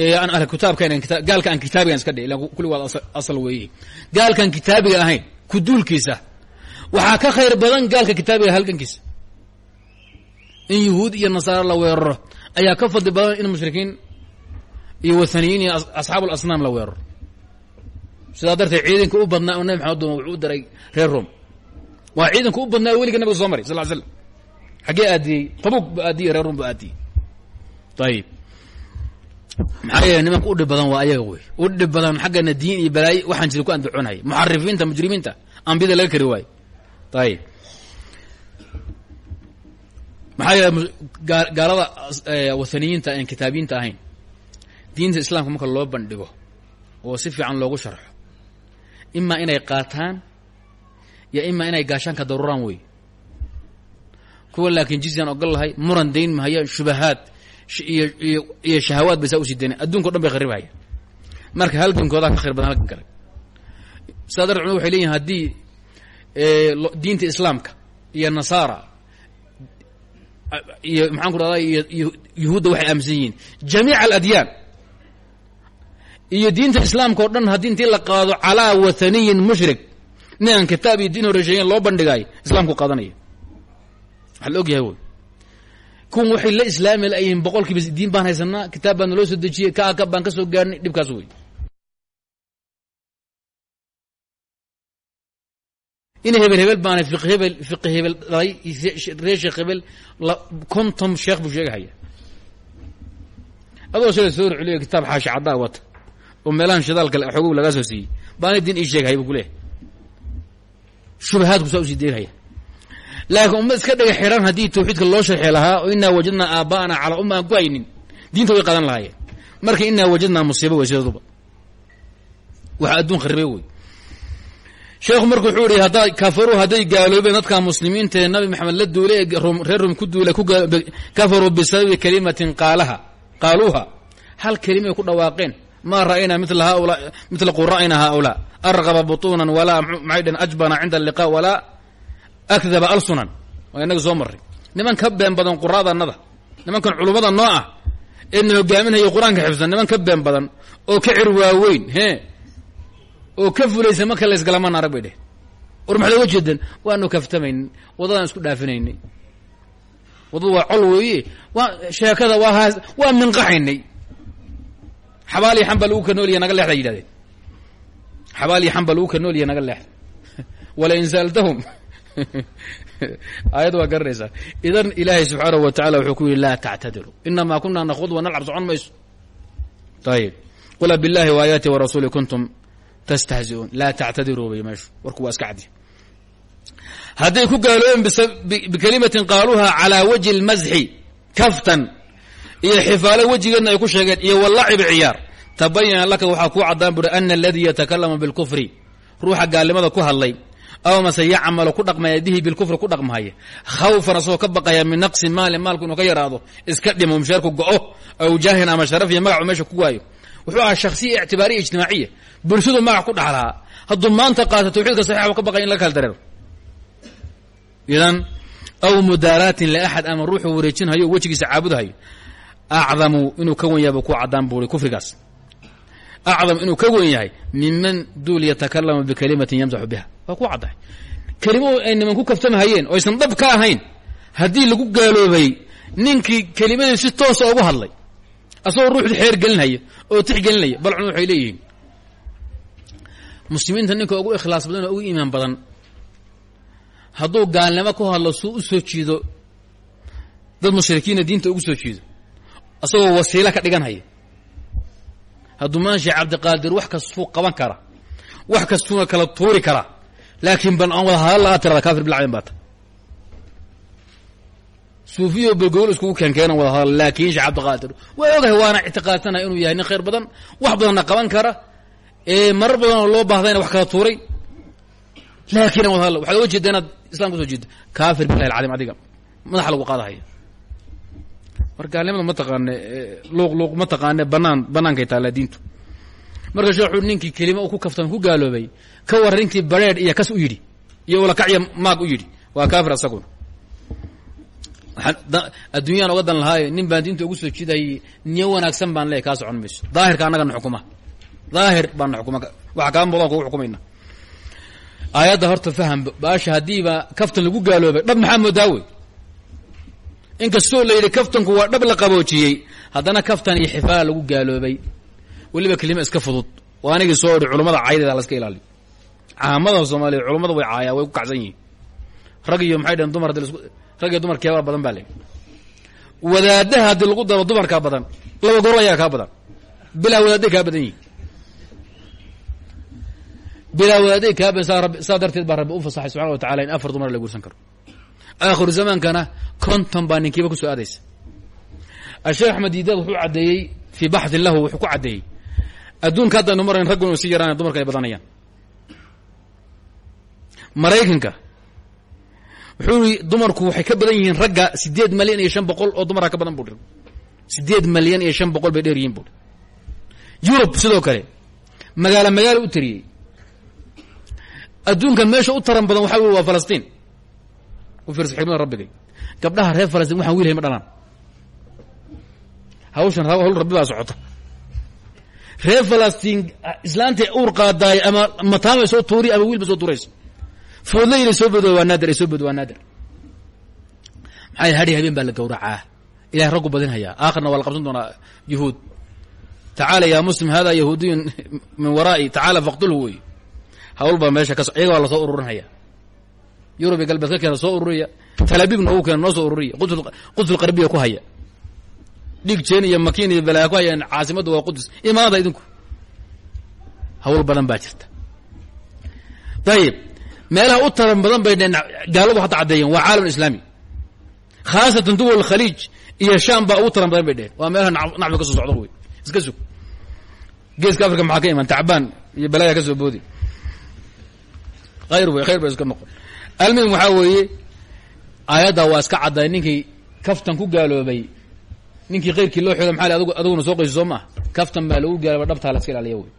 ee aan kitaabigan iska dhihi ila kulli waad asal weeye gaalkaan kitaabiga ahayn kuduulkiisa waxaa ka khayr badan gaalka kitaabiga halgankiisa. In yuhuud iyo nasaaro la weeraro ayaa ka fadli badan in mushrikiin iyo wathaniyiin iyo asxaabu lasnaam la weeraro. Sidaa darteed ciidanka u badnaa oo nabi maxamed wuxuu u daray reer rom waa ciidanka u badnaa weliga nabiga soo maray sal ly slam xaggee aadiyey tabuuk bu aadiyey reer rom bu aadiyey. Ayib maxaa yeele nimanka u dhib badan waa ayaga wey. U dhib badan xaggana diin iyo balaaye waxaan jira ku andacoonhay muxarifiinta mujrimiinta ambiyada laga kari waayo. Ayib maxaa yeele gaalada wathaniyiinta aan kitaabiyiinta ahayn diinta islaamka marka loo bandhigo oo si fiican loogu sharxo imaa inay qaataan iyo imaa inay gaashaanka daruuraan wey. Kuwa laakiin jizyaan ogol lahay muran dayn mahayaan shubahaad iyo shahawaad bay saa u sii daynay addunkao dhan bay kharibahaya marka halgankoodaa ka khayr badan halgan kale sidaa darteed culmadu waxay leeyihiin haddii diinta islaamka iyo nasaara iyo maxaan ku dhahda iyo yuhuudda waxay aaminsan yihiin. Jamiica aladyaan iyo diinta islaamka oo dhan haddii intii la qaado calaa wathaniyin mushrik nin aan kitaab iyo diin horesheeyen loo bandhigaayo islaamku qaadanaya. Waxaa la og yahay wy kuwan waxay la islaami layihiin boqol kiiba diin baan haysanaa kitaab baa naloo soo dejiyey ka aka baan ka soo gaarnay dhibkaas wey in hebel hebel baana fiq hebel fiqi hebel dhalay ree sheekh hebel konton sheekh buu sheegahaya adoo shala soo ruculiyo kitaab xaashi caddaa wata oo meelahan shidaalka xoogow lagaa soo siiyey baana diin ii sheegahaya bu kuleeyahay shubahaadku saa u sii deynhaya laakiin ummad iska dhaga xidhan haddii tawxiidka loo sharxi lahaa oo inaa wajadnaa aaba'ana calaa umma aan ku diinta way qadan lahaayeen marka inaa wajadnaa musiibo wey waxa adduun kharibay wey sheekhu marku wuxuu ihi haddaa kafaruu hadday gaaloobeen dadka muslimiinta ee nabi maxamed la duulay ee reer rum ku duulay kafaruu bisababi kalimatin qaalaha qaaluuha hal kelimay ku dhawaaqeen maa ra'aynaa mila haula mila qura'ina haaulaa arqaba butuunan walaa maxay ajbana cinda alliqa walaa akdaba alsunan waa inaga soo marray niman ka been badan quraadannada nimankan culummada noo ah ee na hogaaminhayo qur'aanka xifsan niman ka been badan oo ka cir waaweyn he oo ka fulaysa marka la isgalamaan arag bay dheh war maxaad oga jeedeen waanu kaftamaynin waddadaan isku dhaafinaynay waddadu waa col weeye waa sheekada waa haas waa minqaxaynay xabaal iyo xamba lagu kanooliya naga leexda yidhahdeen xabaal iyo xamba lagu kanooliya naga leexda wala in aayadda waa garanaysaa. Idan ilaahay subxaanahu wa tacala wuxuu ku yidhi laa tactadiru inamaa kunaa nakhud wa nalcab socon mayso. Ayib qula billahi wa aayaati wa rasuuli kuntum tastahzi'uun. Laa tactadiruu bay meeshu warku waa iska caddi. Hadday ku gaaloobeen bikelimatin qaaluuha calaa wajhi اlmasxi kaftan iyo xifaalo wejigeedna ay ku sheegeen iyo walacibi ciyaar. Tabayana laka waxaa kuu caddaan buri ana aladii yatakalamu bilkufri ruuxa gaalnimada ku hadlay aw mase yacmalu ku dhaqmaya bihi bilkufri ku dhaqmahaya khawfan asagoo ka baqaya min naqsi maali maalku inuu ka yaraado iska dhimo mushaarku go-o aw jaahin ama sharaf iyo magacu ku waayo. Wuxuu ahaa shaksiya ictibaariya ijtimaaciya. Bulshadu magac ku dhax lahaa hadduu maanta qaata tawxiidka saxixa ka baqaya in laga kala dareero. Idan aw mudaaraatin liaxad ama ruuxuu wareejinhayo o wejigiisa caabudhayo acdamu inuu ka wen ku caddaan buuri kufrigaas. Acdam inuu ka wen yahay miman duul yatakalamu bikalimatin yamsaxu biha waa ku caddahay. Kelimo ay niman ku kaftamahayeen oo aysan dhab ka ahayn haddii lagu gaaloobay ninkii kelimadii si toosa ugu hadlay asagoo ruuxdu xeer gelinhaya oo tix gelinaya bal cun waxay leeyihiin muslimiinta ninka ugu ikhlaas badan oo ugu iimaan badan hadduu gaalnimo ku hadlo suu u soo jiido dad mushrikiina diinta ugu soo jiido asagoo wasiilo ka dhigan haya. Hadduu maansha cabdiqaadir wax kastuu qaban kara wax kastuuna kala tuuri karaa laakiin bal aan wada hadalla aad tirada kafir bilcadin baata suufiyo balgowol iskugu wada hadal laakiin sheekh cabdiqaadir waa ogahay waana ictiqaadsanahay inuu yahay nin badan wax badanna qaban kara ee marar badan oo loo baahdayna wax kala tuuray. Laakiin wada hadal waxaad oga jeeda inaad islamka jeedo. Kaafir billahi alcadiim adiga madaxa lagu qaadahaya. Mar gaalnimada ma taqaane luuq luuq ma taqaane banaan banaankay taallaa diintu. Marka sheekhu ninkii kelima ku kaftamay ku gaaloobay ka war ninkii bareedh iyo kas u yidhi iyo ulakacya maag u yidhi. Waa kaafir asaguna. Adduunyaan oga dan lahaaye nin baan diinta ugu soo jiidayay niyo wanaagsan baan leeyahy kaa socon mayso. Daahirka annagana xukuma. Daahir baana xukuma. Waxa kaa mudan kugu xukumayna. Aayadda horta faham baasha haddiiba kaftan lagu gaaloobay dhab maxaa moodaa wey inkastoo la yidhi kaftanku waa dhab la qaboojiyey haddana kaftan iyo xifaala lagu gaaloobay weliba kelima iska fudud. Oo anigii soo idhi culummada caydeeda la iska ilaaliyo caamada soomaaliya culummada way caayaa way ku kacsan yihiin. Rag iyo maxay dhaheen dumar rag iyo dumar keebaa badan baa le wadaadaha haddii lagu daro dumarkaa badan laba goro ayaa kaa badan. Bilaa wadaadday kaa badan yihiin bilaa wadaadday kaa badan saa darteed baa rabbi u fasaxay subxana wa tacala in afar dumar la guursan karo. Aakhiru zamaankana konton baa ninkiiba ku soo aadaysa. Asheekh axmed diidaad wuxuu caddeeyey fii baxdin lahu wuxuu ku caddeeyey adduunka haddaynu marayn raggu inu sii yaraan dumarka ay badanayaan maraykanka. Wuxuu i dumarku waxay ka badan yihiin ragga siddeed malyan iyo shan boqol oo dumaraa ka badan buu dhi siddeed malyan iyo shan boqol bay dheer yihiin buuhi yurub sidoo kale magaalo magaalo u tariyey adduunkan meesha u taran badan waxaa wey waa falastiin. U fiirsa xikmada rabbigay. Gabdhaha reer falastiin waxaan wiilhay ma dhalaan. Hawshan hawl rabbi baa socota. Reer falastiin islaantay uur qaadaay ama mataamay soo tuuri ama wiilba soo tuurayso foodla inay soo bodo waa naadir ay soo bodo waa naadir. Maxaa hadhi habeen baa la gawracaa ilahay raggu badinhayaa. Aakhirna waa la qabsan doonaa yuhuud. Tacaala yaa muslim hada yahuudiyun min waraa'i. Tacaala faqtulhu wey hawl baa meesha ka iyaga waa la soo ururinhaya yurub iyo galbeed ka keena soo ururiya. Talaabib noogu keena noo soo ururiya. Qudus qarbiya ku haya. Dhiig jeen iyo makiin iyo balaya ku hayaan caasimadda waa qudus imaada idinku. Hawl badan baa jirta. Ayib meelaha u taran badan bay gaaladu hadda caddeeyeen. Waa caalam islaami. Khaasatan duwal khaliij iyo sham baa ugu taran badan bay dheheen waa meelaha nacfi ka soo socdo wey iska sug. Geeska africa maxaa ka iman tacbaan iyo balaaya ka soo boodi. Khayr wey khayr ba iska noqon almuhim waxaa weeye aayaddaa waa iska cadday. Ninkii kaftan ku gaaloobay ninkii kayrkii loo xooga maaa adg aduguna soo qayso soo maaha. Kaftan baa lagu gaalooba dhabtaa la iska ilaaliya wey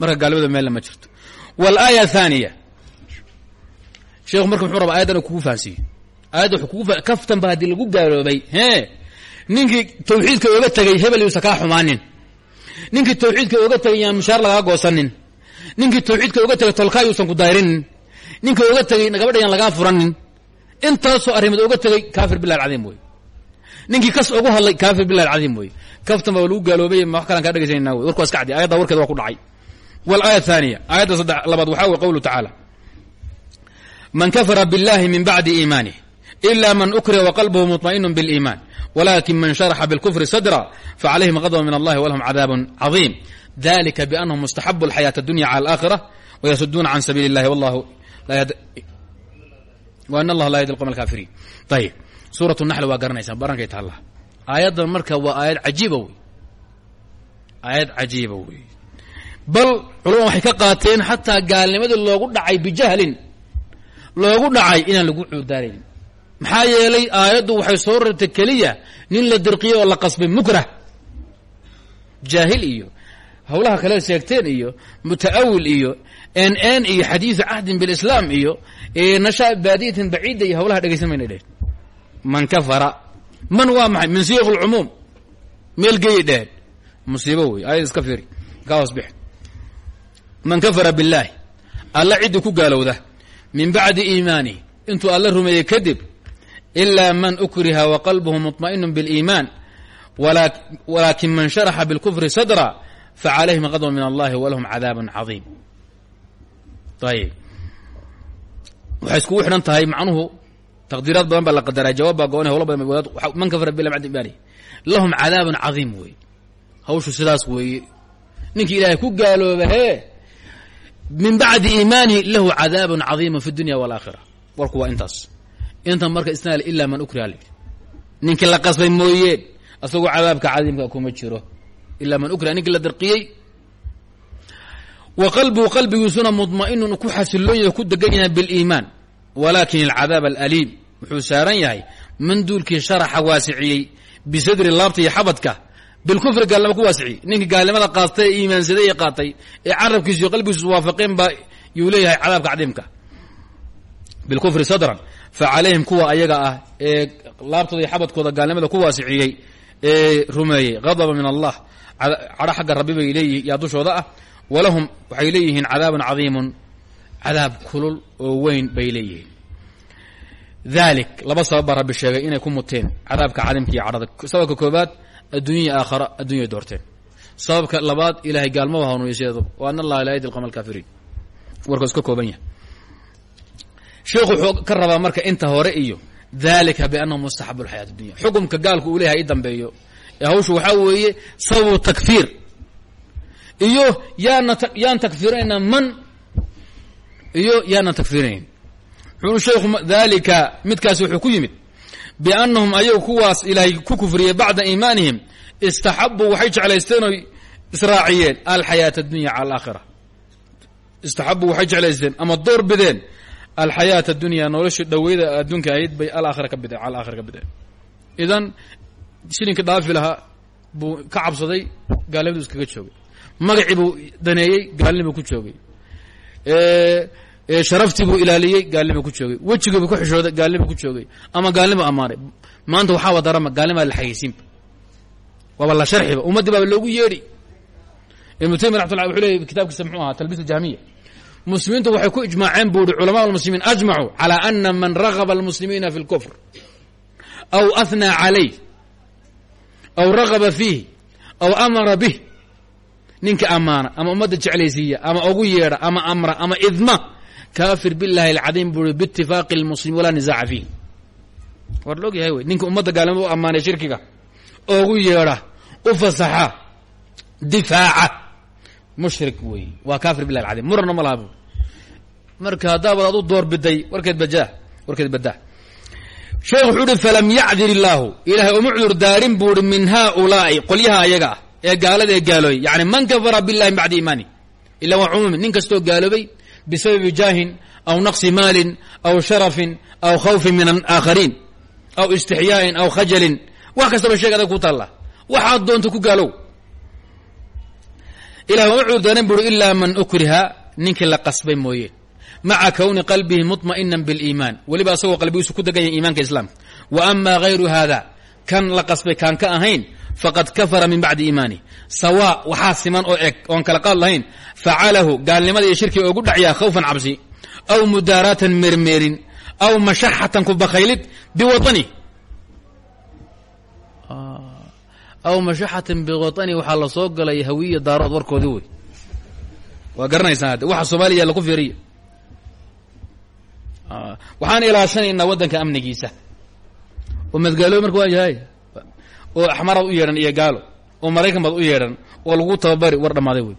marka gaalnimada meelna ma jirto. Walaaya athaniya sheekhu marka muxuu rabaa ayaddan kugu fahansiiyo ayadda wuxuu kugu kaftan ba haddii lagu gaaloobay he. Ninkii tawxiidka oga tegay hebel yuusa kaa xumaanin. Ninkii tawxiidka oga tegay yaan mushaar lagaa goosanin. Ninkii tawxiidka oga tegay tolkaa yuusan ku dayrinin ninkii oga tegay gabadha lagaa furanin. Intaasoo arrimood oga tegay kaafir bilah alcadiim wey ninkii kas ugu hadlay kaafir bilah alcadiim wey kaftan baa lagu gaaloobay ma wax kalaan kaa dhegaysanayna wey warku iska caddi ayadda warkeeda waa ku dhacay. Walaaya athaniya aayadda saddex labaad waxaa wey qawlu tacaala man kafara biاllahi min bacdi iimanih ila man ukriha waqalbuhu muطmaئinu biاliiman walakin man sharaxa biاlkufri sadra facalayhim qadba min allahi walahum cadaab caظiim dalika bianahum mustaxabu اlxayaaةa اdunya cala اlآkhirة wayasuduuna can sabiili اllahi wallahu wan allah laa yahdi lqom alkafiriin ayib suurat naxl waa garanaysaa barankay taalla aayaddan marka waa aayad cajiiba wey aayad cajiiba wey bal culama waxay ka qaateen xataa gaalnimadii loogu dhacay bijahlin loogu dhacay inaan lagu cuudaaraynin maxaa yeelay aayaddu waxay soo rartay keliya nin la dirqiyey oo la qasbay mukrah. Jaahil iyo hawlaha kale sheegteen iyo muta'awil iyo n n iyo xadiidu cahdin bilislaam iyo nashaa baadiyatin baciida iyo hawlaha dhegaysan mayna dhehen man kafara. Man waa maxay? Min siyaq lcumuum meel geeyay dheheen. Musiibo wey ayad iska fiiri. Ka hoos bix man kafara billaahi. Alla ciddii ku gaalowda min bacdi iimaanihi intuu alla rumeeyey kadib ilaa man ukriha wa qalbuhu muطma'inu biاliimaan walaakin man sharaxa bilkufri sadra facalayhim qadb min allahi walahum cadaab cadiim. Ayib waxay iskugu xidhan tahay macnuhu taqdiiraad badan baa la qadaraa jawaab baa go-on howlo badan man kafara billah bacdi iimaanihi lahum cadaabun cadiim weeye hawshu sidaas weeye ninkii ilaahay ku gaalooba min bacdi iimaanihi lahu cadaabun cadiimun fi dunya waalaakhira warku waa intaas. Intan marka isnaal ilaa man ukriha layidhi ninkii la qasbay mooyeen asagoo cadaabka cadiimka kuma jiro. Ilaa man ukriha ninkii la darqiyey wa qalbuhu qalbigiisuna mudma'inun ku xasiloon yahay ku degan yahay biliimaan walaakin alcadaab alaliim wuxuu saaran yahay man duulkii sharaxa waasiciyey bisadri laabta iyo xabadka bilkufri gaalnimo ku waasiciyey ninkii gaalnimada qaatay ee iimaansaday ee qaatay ee carabkiisu iyo qalbigiisu waafaqeen baa yuu leeyahay cadaabka cadiimka bilkufri sadran fa calayhim kuwa ayaga ah ee laabtooda iyo xabadkooda gaalnimada ku waasiciyey ee rumeeyey gadaba min allah cadho xagga rabbi bay leeyihi yaa dushooda ah walahum waxay leeyihiin cadaabun cadiimun cadaab kulul oo weyn bay leeyihiin dalik laba sabab baa rabbi sheegay inay ku muteen cadaabka cadiimka iyo cadhada sababka koobaad adduunya aakhara addunyay doorteen. Sababka labaad ilahay gaalmaba hanuuniyo sideedaba wa an allaha laa yahdi alqawma alkaafiriin warka iska kooban yahay. Sheekhu wuxuu ka rabaa marka inta hore iyo dalika biannahu mustaxabu lxayaat dunya xukumka gaalku uu leeyahay dambeeyo. Ee hawshu waxaa weeye sababu takfiir. Iyo yaana yaan takfiirinaynaa man iyo yaanan takfiirinayn wuxuu sheekhu dalika midkaasi wuxuu ku yimid biannahum ayagu kuwaas ilaahay ku kufriyey bacda iimaanihim istaxabuu waxay jeclaysteen oy israaciyeen alxayaata addunya cala alaakhira istaxabuu waxay jeclaysteen ama door bideen alxayaata adunya nolosha dhaweyda adduunka ahayd bay alaakhira ka bideen alaakhira ka bideen idan shilinka dhaafi lahaa buu ka cabsaday gaalnimadu iskaga joogay magacii buu daneeyey gaalnimuu ku joogay sharaftii buu ilaaliyey gaalnimuu ku joogay. Wejigii buu ku xishooday gaalnimuu ku joogay. Ama gaalnimu ammaanay maanta waxaa wadarama gaalnimaa la xayeysiinba waaba la sharxiba ummaddii baaba loogu yeedhi ibnu taymiya raxmatullah wuxuu leeyay kitaabkiisa muxuu ahaa talbiis aljahmiya muslimiintu waxay ku ijmaaceen buu ihi culamaa almuslimiin ajmacuu calaa ana man ragaba almuslimiina fi اlkufr aw ahnaa calayh. Aw ragaba fiih. Aw amara bih. Ninka ammaana ama ummadda jeclaysiiya ama ugu yeedha ama amra ama idma kaafir billahi alcadiim buu i biitifaaqi اlmuslimiin walaa nisaaca fiih. War la yahay ninka ummadda gaalnimada u ammaanay shirkiga ugu yeedha u fasaxa difaaca. Mushrik wey waa kaafir billahi alcadiim. Murana ma laha bu marka haddaabad ad u door biday warkeed bajaa warkeed badaa sheekh wuxuu uhi falam yacdir illaahu ilaahay uma cudur daarin buu ihi min haaulaa'i ayaga ah ee gaalada ee gaalooyay yani man kafara billahi min bacdi iimaani. Ila waa cumuumi nin kastoo bisababi jaahin aw naqsi maalin aw sharafin aw khawfin min alaakhariin aw istixyaa'in aw khajalin wax kastaba sheeg adag ku taalla waxaad doonta ku gaalow ilahay uma cudur daarin buu uhi ilaa man ukriha ninkii la qasbay mooye maca kowni qalbihi muطma'inan biاliimaan weliba asagoo qalbigiisu ku degan yahay iimaanka islaamka wa ama gayru hada kan la qasbay kaan ka ahayn faqad kafara min bacdi iimaani. Sawaa waxaa siman oo eg oon kala qaad lahayn facalahu gaalnimada iyo shirkiga ogu dhacyaa khawfan cabsi aw mudaaraatan meermeerin aw mashaxatan ku bakaylid biwaطani aw mashaxatan biwaطani waxaa la soo galay hawiya daarood warkoodii wey. Waa garanaysaan hadde waxa soomaaliya laku fiiriya waxaan ilaashanaynaa waddanka amnigiisa. Oo madgaalooy marka waa yahay oo axmaraad u yeedhan iyo gaalo oo maraykan baad u yeedhan oo lagu tababari war dhammaaday wey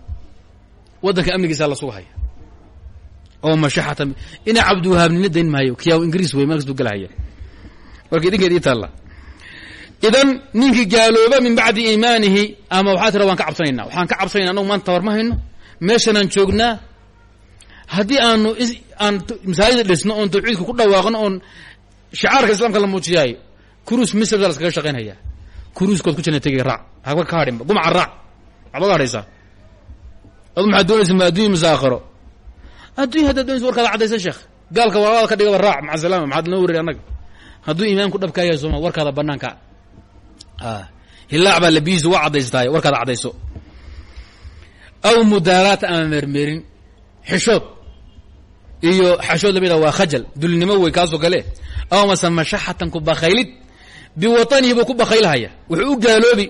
waddanka amnigiisa la sugahaya oo mashaxatan ina cabdiwahaabnina dayn maayo? Kiyaa ingiriis wey meel kastuu galahaya marka idinkeed ii taalla. Idan ninkii gaalooba min bacdi iimaanihi ama waxaa tira waan ka cabsanaynaa. Waxaan ka cabsanayna anagu maanta tabar ma hayno. Meeshanaan joognaa haddii aanu aan masaajida dhisno oon tawxiidka ku dhawaaqno oon shicaarka islaamka la muujiyaayo kuruus misr baa laskaga shaqaynaya kuruuskood ku jana tegay raac. Haba ka hadhinba gumaca raac. Waxba hadhaysaa. Adu maxaad doonaysa ma addunya mase aakhiro? Addunya haddaad doonaysa caddaysa sheekh. Gaalka walaada ka dhigaba raac maca salaama maxaad noo wareeri annaga. Hadduu imaamku dhabkaa yahay sooma warkaada banaanka hilaac baa labihiisu waa caddayso. Aw mudaaraat ama mermerin xishood. Iyo xashood lamida waa khajal dulnimo wey kaasoo kale aw mase mashaxatan ku bakaylid biwatanihi buu ku bakaylhaya wuxuu u gaaloobi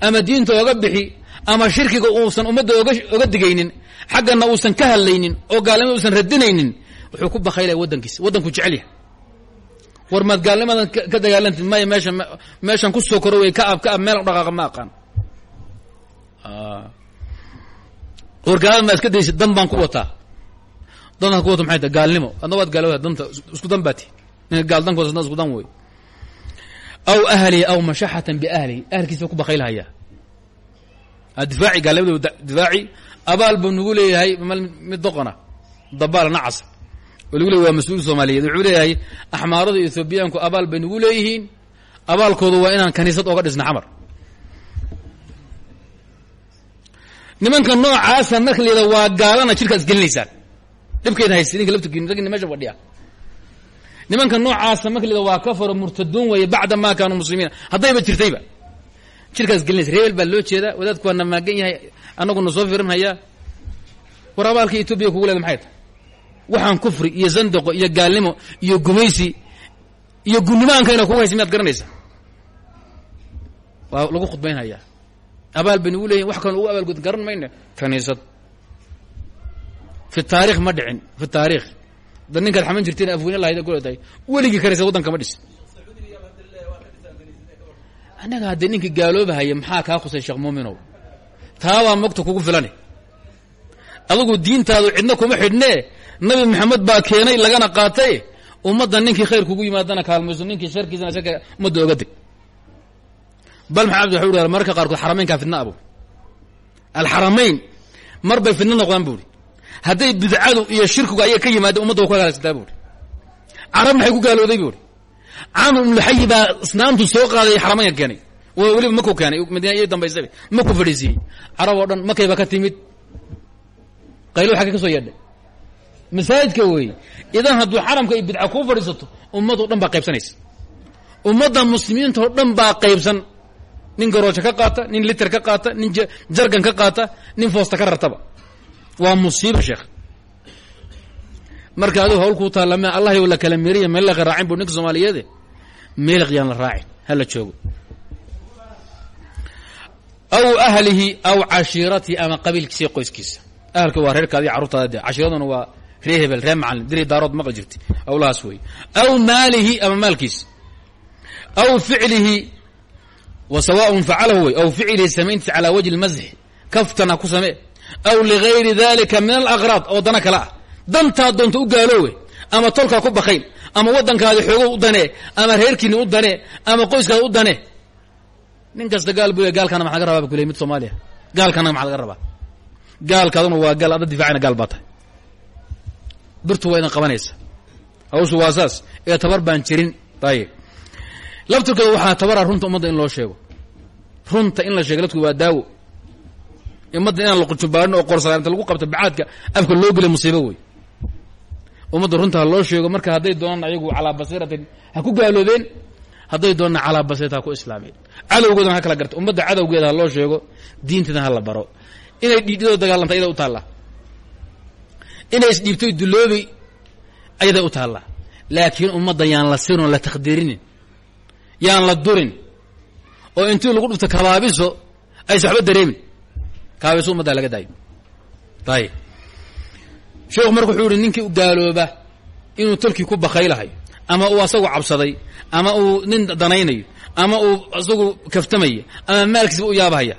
ama diinta oga bixi ama shirkiga uusan ummadda oga digaynin xaggana uusan ka hadlaynin oo gaalnimada uusan radinaynin wuxuu ku bakaylaya waddankiisa waddanku jecel yahay. War maad gaalnimadan ka dagaalantid maya meesha meeshan ku soo koro wey ka ab ka ab meel dhaqaaqa ma aqaan. War gaalada iska daysid dan baan ku wataa. Dantaad ku wata maxay gaalnimo. Adna waad gaalooda danta isku dan baati ninka gaal dankooda isku dan wey aw ahlihi aw mashaxatan biahlihi ahalkiisa ku bakaylhayaa difaaci gaalnimada difaaci abaal buu nagu leeyahay mid doqona dabaal nacas oo lagu leey waa mas'uul soomaaliyeed wuxuu leeyahay axmaarada ethoobiyaanku abaal bay nagu leeyihiin abaalkoodu waa inaan kaniisad ooga dhisna xamar nimanka noocaasa yidhahdo waa gaalana jirkaad isgelinaysaan dhibkeeda haysta ninka laftirkiin ragina meesha fadhiya nimanka noocaasa yidhahdo waa kafaro murtaduun weeye bacda ma kaanuu muslimiina haddayba jirtayba. Jirkaas gelinaysa reebel baa loo jeedaa wadaadku waa namaagan yahay annaguna soo firinhayaa war abaalka etoobiya kugu leeda maxay? Tahay waxaan kufri iyo zandaqo iyo gaalnimo iyo gumaysi iyo gunnimaankayna kugu haysa miyaad garanaysa waa lagu khudbaynhayaa abaal bay nagu leeyihiin wax kaloo ugu abaalgud garan mayna kaniisad. Fi taarikh ma dhicin fi taarikh da ninkaad xaman jirteen afweyne lahayda kuleedahay weligii kaniisad waddanka ma dhis. Annaga haddee ninkii maxaa kaa khusay sheekh muuminow taabaa mogta kugu filane adugu diintaadu cidna kuma xidhnee nabi maxamed baa keenay lagana qaatay? Ummadda ninkii khayr kugu yimaadana kaalmayso ninkii sharkiisana isaga ummadda oga deg bal maxamed waxau uhi mararka qaarkood xarameynkaa fidna abu alxaramayn mar bay fidna noqdaan buuhi hadday bidcadu iyo shirkigu ayaga ka yimaada ummadda wa ku hagaagsataa buuhi carab maxay ku gaalooday buuhi camr ibnulxayi baa soo qaaday xarameynka keenay. Weliba maku keenay madiina iyo dambaysaba maku fadhiisiiyey. Carab oo dhan makayba ka timid. Qaylo xagga ka soo yeedhay. Masaajidka weeye idan hadduu xaramka iyo bidca kuu fadhiisato ummaddo dhan baa qaybsanaysa. Ummadda muslimiinta dhan baa qaybsan. Nin garoojo ka qaata nin liter ka qaata nin jargan ka qaata nin foosta ka rartaba waa musiiba sheekh marka adigu hawl kuu taallame allah la kala meriya meelaqa raacin bu ninka soomaaliyeede meeliq yaan la raacin ha la joogo. Aw ahlihi aw cashiiratihi ama qabiilkiisa qoyskiisa. Ahalka waa reerkaadi carruurtaada de cashiiraduna waa ree hebel diri daarood maqli jirtay awlahaas weeye aw maalihi ama maalkiisa aw ficlihi wa sawaaءun facalahu wey aw ficlihi samayntiisa calaa wajhi اlmasxi kaftana ku aw ligayri dalika min alaqraad oo dana kale ah. Dantaa doonta u gaaloowe ama tolkaa ku bakayl ama waddankaadi xoogo u danee ama reerkiini u danee ama qoyskaada u danee. Nin kasta gaal bu gaalkana maxa laga rabaa? Ba mid soomaaliya. Gaalkana maxa laga rabaa? Gaalkaaduna waa gaal adda difaacina gaal baa birtu waa idan qabanaysa. Hawshu waa ee tabar baan jirin. Ayib laftirkeeda waxaa tabara runta ummadda in loo sheego. Runta in la sheego waa daawo ummadda inaan la qujubaano oo qorsala inta lagu qabto bacaadka afka loo geliy musiibo wey ummadda runta loo sheego marka hadday doonaan ayagu calaa basiiratin ha ku gaaloobeen hadday doonaan calaa basiirata ha ku islaameen. Cadowgoodana ha kala garta ummadda cadowgeeda ha loo sheego diinteeda ha la baro. Inay dhiidhidoo dagaalanta ayada u taallaa inay isdhiibtoy dulloobi ayaday u taallaa laakiin ummadda yaan la sirin la takdiirinin yaan la durin oo intii lagu dhufto kabaabiso aysa waxba dareemin kabaabiso ummaddaa laga daayo. Ayib sheekhu marka wuxuu yihi ninkii gaalooba inuu tolkii ku bakaylahayo ama uu asagu cabsaday ama uu nin danaynayo ama uu asagu kaftamayo ama maalkiisba u yaabahaya.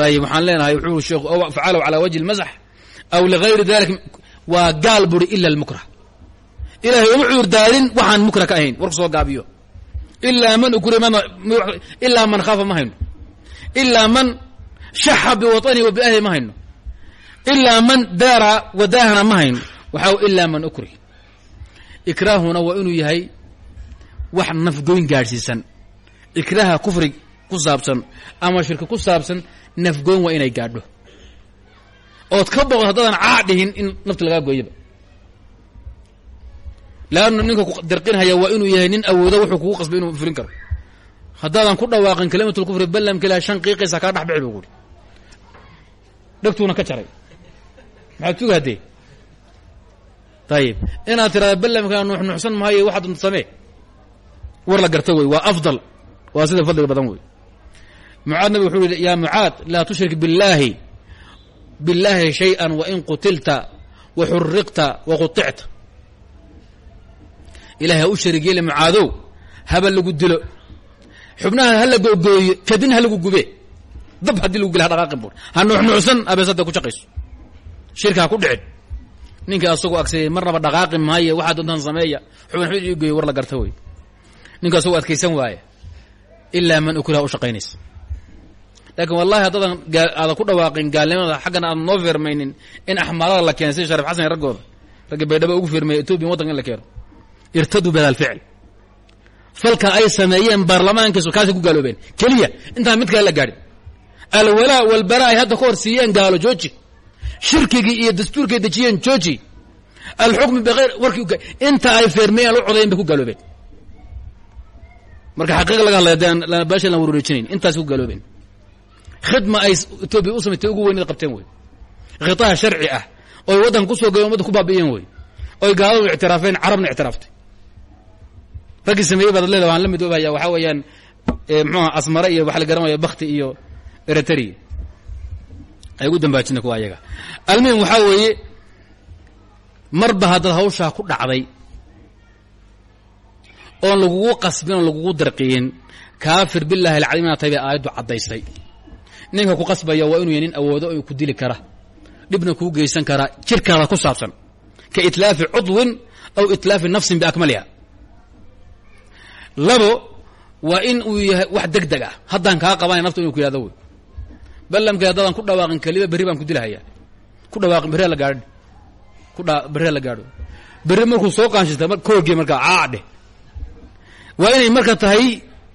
Ayib waxaan leenahay wuxuu sheekhu facalow calaa wajhi اlmasax aw ligayri dalik waa gaal buri ila almukrah. Ilahay uma cudur daarin waxaan mukrah ka ahayn warku soo gaabiyo. Ilaa man ukri ilaa man khaafa ma hayno. Man shaxa biwaطanihi wa biahli ma hayno. Ilaa man daara wadaahana ma hayno. Waxaa ilaa man ukri ikraahuna waa inuu yahay wax nafgoyn gaadhsiisan. Ikraaha kufri ku saabsan ama shirki ku saabsan nafgoyn waa inay gaadho. Ood ka boqod haddaadan caa in nafta lagaa gooyaba. Leannu ninka ku dirqinhaya waa inuu yahay nin awoodo wuxuu kugu qasbay inuu fulin karo. Haddaadan ku dhawaaqin kalimatul kufri ballamka ilaha shan qiiqaysa kaa dhex bixi buu kuhi dhegtuuna ka jaray. Maxaad suga haddee ayib inaad tiraada ballamkaa nuux nuuxsan maayo waxaad unta samee. War la garta wey waa afdal. Waa sida fadliga badan wey mucaad nabig wuxuu yihi yaa mucaad laa tushrik billaahi. Billaahi shay-an wain qutilta wa xuriqta wa quطicta ilahay ha u sharig haba lagu dilo. Xubnaha ha la googooyo kadin ha lagu gube dab haddii lagu gela ha dhaqaaqin bur ha nuuxnuuxsan abeesada ku shaqayso shirka ku dhicin. Ninkii asagoo agsayay marnaba dhaqaaqi maayo waxaa doontaan sameeya. Xubin xubin ii war la garta wey ninka asagoo adkaysan waaya ilaa man ukulaha u shaqaynaysa. Wallahi haddaadan aadan ku dhawaaqin gaalnimada xaggana aadan noo feermaynin in axmaarada la keena sida sharif xasan raggooda. Ragga baydhaba ugu feermaya etoobiya waddanka in la keeno. Irtaduu bihada alficl falka ay sameeyeen baarlamaankiisu kaasay ku gaaloobeen. Keliya intaan mid kale la gaadhin alwalaa walbara ay hadda ka hor siiyeen gaalo jooji. Shirkigii iyo dastuurkay dejiyeen jooji. Alxukmu biayr warkii inta ay feermeeyeen lu codayen bay ku gaaloobeen marka xaqiiqa laga hadlaya dee baasha lan wareejinayn intaas ku gaaloobeen khidma ay etoobiya u ugu weynad qabteen wey khitaa sharci ah oy waddanka ku soo gayen umadda ku baabi'iyeen wey oy gaaladu ictiraafeen carabna ictiraaftay. Raggii sameeyey baad leeda waan la mid oobahaya waxaa weeyaan mxuuha asmare iyo waxa la garanaya bakti iyo eritrea ay ugu dambaajina kuwa ayaga. Almuhim waxaa weeye marba haddaad hawshaa ku dhacday oon lagugu qasbin oon lagugu darqiyin kaafir billahi alcadiim inaad tahay bay ninka ku qasbaya waa inuu yahay nin awoodo oo ku dili kara dhibna kuu geysan karaa jirkaada ku saabsan ka itlaafi cudwin aw itlaafi nafsin biakmaliha labo waa in uu yahay wax deg deg ah. Haddaan kaa qabanay naftu inu ku yihahdo ballamkii haddaadan ku dhawaaqin keliba berri baan ku dilahayaa. Ku dhawaaqin berri la gaadho ku dha berri la gaadho. Berri markuu soo qaanshista koogee markaa caadhe waa inay marka tahay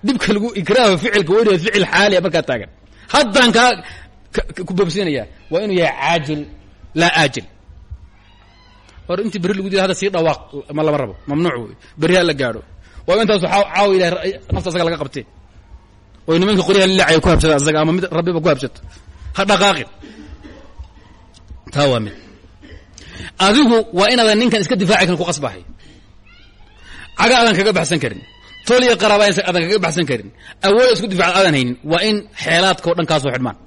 dhibka lagu ikraaho ficilka yahay ficil xaalia markaa taagan. Haddaan kaa ku bobsiinayaa waa inuu yahay caajil laa aajil. Hor intii berri lagu dila hadda sii dhawaaq ma lama rabo mamnuuc wey la gaadho. Waa intaasu caawa ilahay nafta asaga laga qabtee oy nimanka qoryaha lilaacaya ku habsada asaga ama mid rabbiba ku habsato ha dhaqaaqin. Taa waa mid adigu waa inaadan ninkan iska difaaci karin ku qasbahay. Caga aadan kaga baxsan karin. Tol iyo qaraaba aadan kaga baxsan karin. Awooda isku difaac aadan haynin waa in xeelaadka o dhan kaasoo xidhmaan.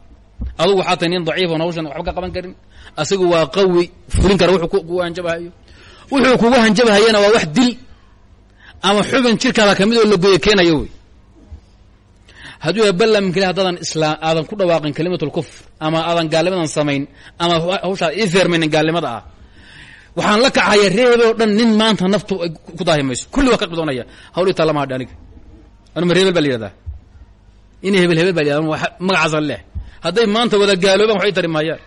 Adugu waxaa tahay nin daciif oon hawshan waxba ka qaban karin. Asagu waa qawi fulin kara wuxuu kugu hanjabahayo. Wuxuu kugu hanjabahayana waa wax dil ama xubin jirkaada ka mid oo lagoye keenayo wey hadduu yahay ballamkale haddaadan aadan ku dhawaaqin kalimatul kufr ama aadan gaalnimadan samayn ama hawshaad ii feermaynin gaalnimada ah. Waxaan la kacaya reebe oo dhan nin maanta naftu ay ku daahi kulli waa ka qidoonaya hawlii taa lama hadhi anuma reebel baa la yihahdaa hebel hebel ba la yihahda magacaasa leh. Hadday maanta wada gaaloobaan ii tari maayaan.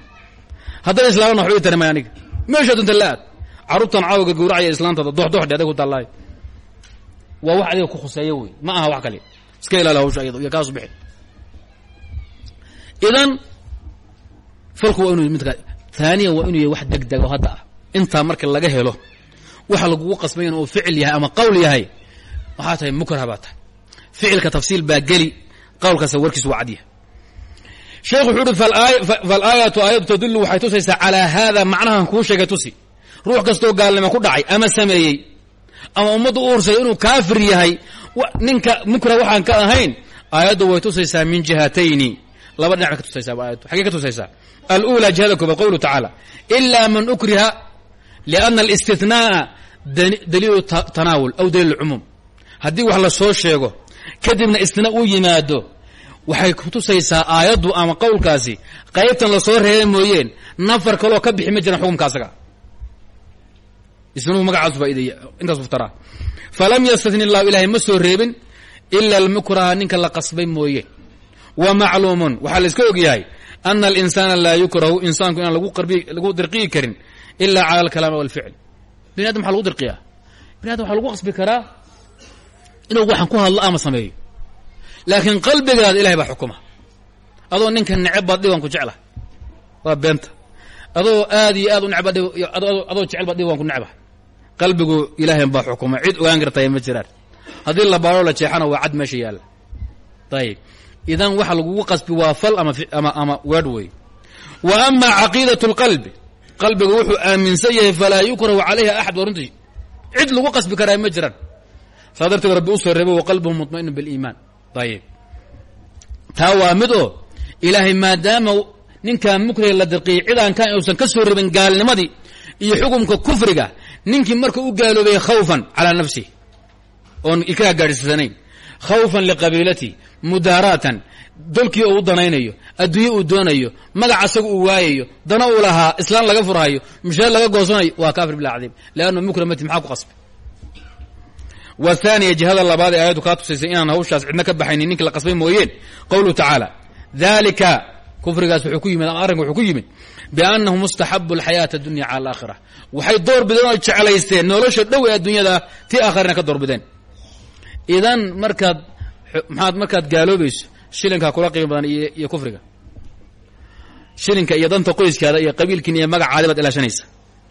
Hadday islaaman waxba ii tari maaya aniga meeshaa dunta la aad carruurtan caawaga gawracaya islaantada dox dox dhe adag ku taallaayo waa wax adiga ku khuseeya wey ma aha wax kale iska ilaali hawsha ayado iyo kaasu bixi idan falku waa inu midka haaniyan waa inuu yahay wax deg deg oo hadda ah. Waxa lagugu qasbayan oo ficil yahay ama qawl yahay waxaa tahay mukrah ficilka tafsiil baa geli qawlkaasa warkiis waa cadyahay sheekhu wuxuu uhi faalaayatu aayadu tadullu waxay tusaysaa calaa haada macnahan kuu sheegay tusi. Ruux kastoo gaalnimo ku dhacay ama sameeyey ama ummaddu u inuu kaafir yahay ninka mukra waxaan ka ahayn aayaddu way tusaysaa min jihatayni. Laba dhinac ka tusaysaa aayaddu. Xaggey ka tusaysaa? Alula jihada koobaad qowlu tacaala ila man ukriha liana alistinaaa daliilu tanaawul aw daliil cumuum. Haddii wax la soo sheego kadibna istina uu yimaado waxay ku tusaysaa aayaddu ama qowlkaasi qaybtan la soo reeray mooyeen nafar kaloo ka bixi ma jiran xukumka asaga. Isnuhu magacaas faaidaya intaas uftaraa falam yastatni اllahu ilahay ma soo reebin ila almukraha ninka la qasbay mooye wa macluumun waxaa la iska og yahay ana alinsaana laa yukrahu insaanku inaan lagu dirqiyi karin ila cala alkalaami walficl bini adam waxaa lagu dirqiyaa bini adam waxaa lagu qasbi karaa inuu waxaan ku hadlo ama sameeyo laakiin qalbigaada ilahay baa xukuma adoo ninka neceb baad dhib ku jecla waa beenta adoo aad aad u dhib adoo jecel baad dhib ku necba qalbigu ilaahay baa xukuma cid ogaan kartay ma jiraan. Haddii la baaro la jeexana waa cad meesha yaalla. Ayib idan waxa lagugu qasbi waa fal ama ama ama weedh wey wa ama caqiidat اlqalbi qalbiga wuxuu aaminsan yahay falaa yukrahu calayha axad. Waa runtii cid lagu qasbi karaa ma jiraan. Saa rabbi u soo reebay wa qalbuhu muطmainu biliimaan. Ayib taa waa mid oo ilaahay maadaama ninkaa mukriga la dirqiyay cidaan kan uusan ka soo rabin gaalnimadii iyo xukumka kufriga ninkii marka u gaaloobay khawfan calaa nafsih oon ikaa gaadhsiisanayn khawfan liqabiilatihi mudaaraatan dolkii uu danaynayo adduunye uu doonayo magac asaga uu waayayo dana uu lahaa islaan laga furhayo mushaar laga goosanayo waa kaafir billah cadiim leannu mukramati maxaa ku qasbay wathaniya jihada labaad ee aayaddu kaa tusaysay inaan hawshaas cidna ka baxaynin ninkii la qasbay mooyeen qowluhu tacaala dalika kufrigaas wuxuu ku yimid ama arrinka ku yimid biannahu mustaxabu alxayaata adunya cala alaakhira waxay door bideen oo jeclaysteen nolosha dhow ee adduunyada tii aakhirana ka door bideen idan markaad maxaad markaad gaaloobayso shilinkaa kula qiimo badan iyo iyo kufriga shilinka iyo danta qoyskaada iyo qabiilkiina iyo magacaadi baad ilaashanaysa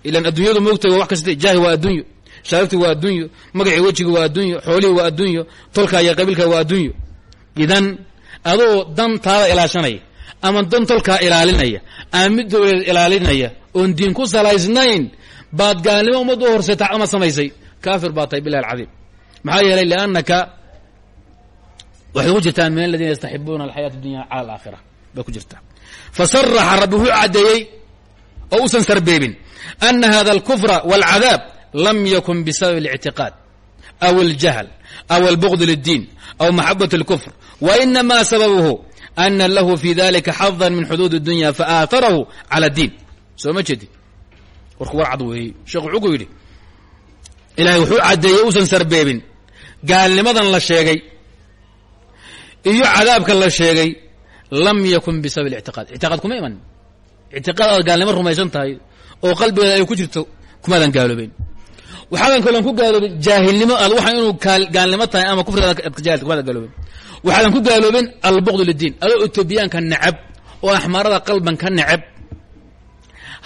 ilan adduunyadu moogtaga wax kasta jaahi waa adduunyo sharafti waa adduunyo magacii wejiga waa adduunyo xoolihii waa adduunyo tolkaa iyo qabiilkaa waa adduunyo idan adoo dantaada ilaashanaya ama dan tolkaa ilaalinaya. Ama mid dowladeed ilaalinaya. Oon diin ku salaysnayn baad gaalnimo ummadda u horsayta ama samaysay. Kaafir baad tahay bilahi alcadiim maxaa yeelay liannaka waxay ku jirtaa min aladiina yastaxibuuna alxayaata adunya cala alaakhira. Bay ku jirtaa. Fasaraxa rabbi wuxuu caddeeyey usan sarbeebin ana hada alkufra walcadaab lam yakun bisabab اlictiqaad aw aljahl aw albugd liddiin aw maxabat اlkufr wainama sababuhu ana lahu fi dalika xadan min xuduud اdunya faaatarahu cala اdiin soo ma jeedin warku war cad weeyey sheekh wuxuu ku yidhi ilaahay wuxuu caddeeyey usan sarbeebin gaalnimadan la sheegay iyo cadaabka la sheegay lam yakun bisabab اlictiqaad ictiqaad kuma iman ictiqaad aad gaalnimo rumaysan tahay oo qalbigeeda ay ku jirto kumaadan gaaloobeen waxaadan kaloon ku gaaloobin jaahilnimo aad waxa inuu gaalnimo tahay ama kufrigaad ka jahilta kumaadan gaaloobin waxaadan ku gaaloobin albugd liddiin. Adoo etoobiyaanka necab oo axmaarada qalban ka necab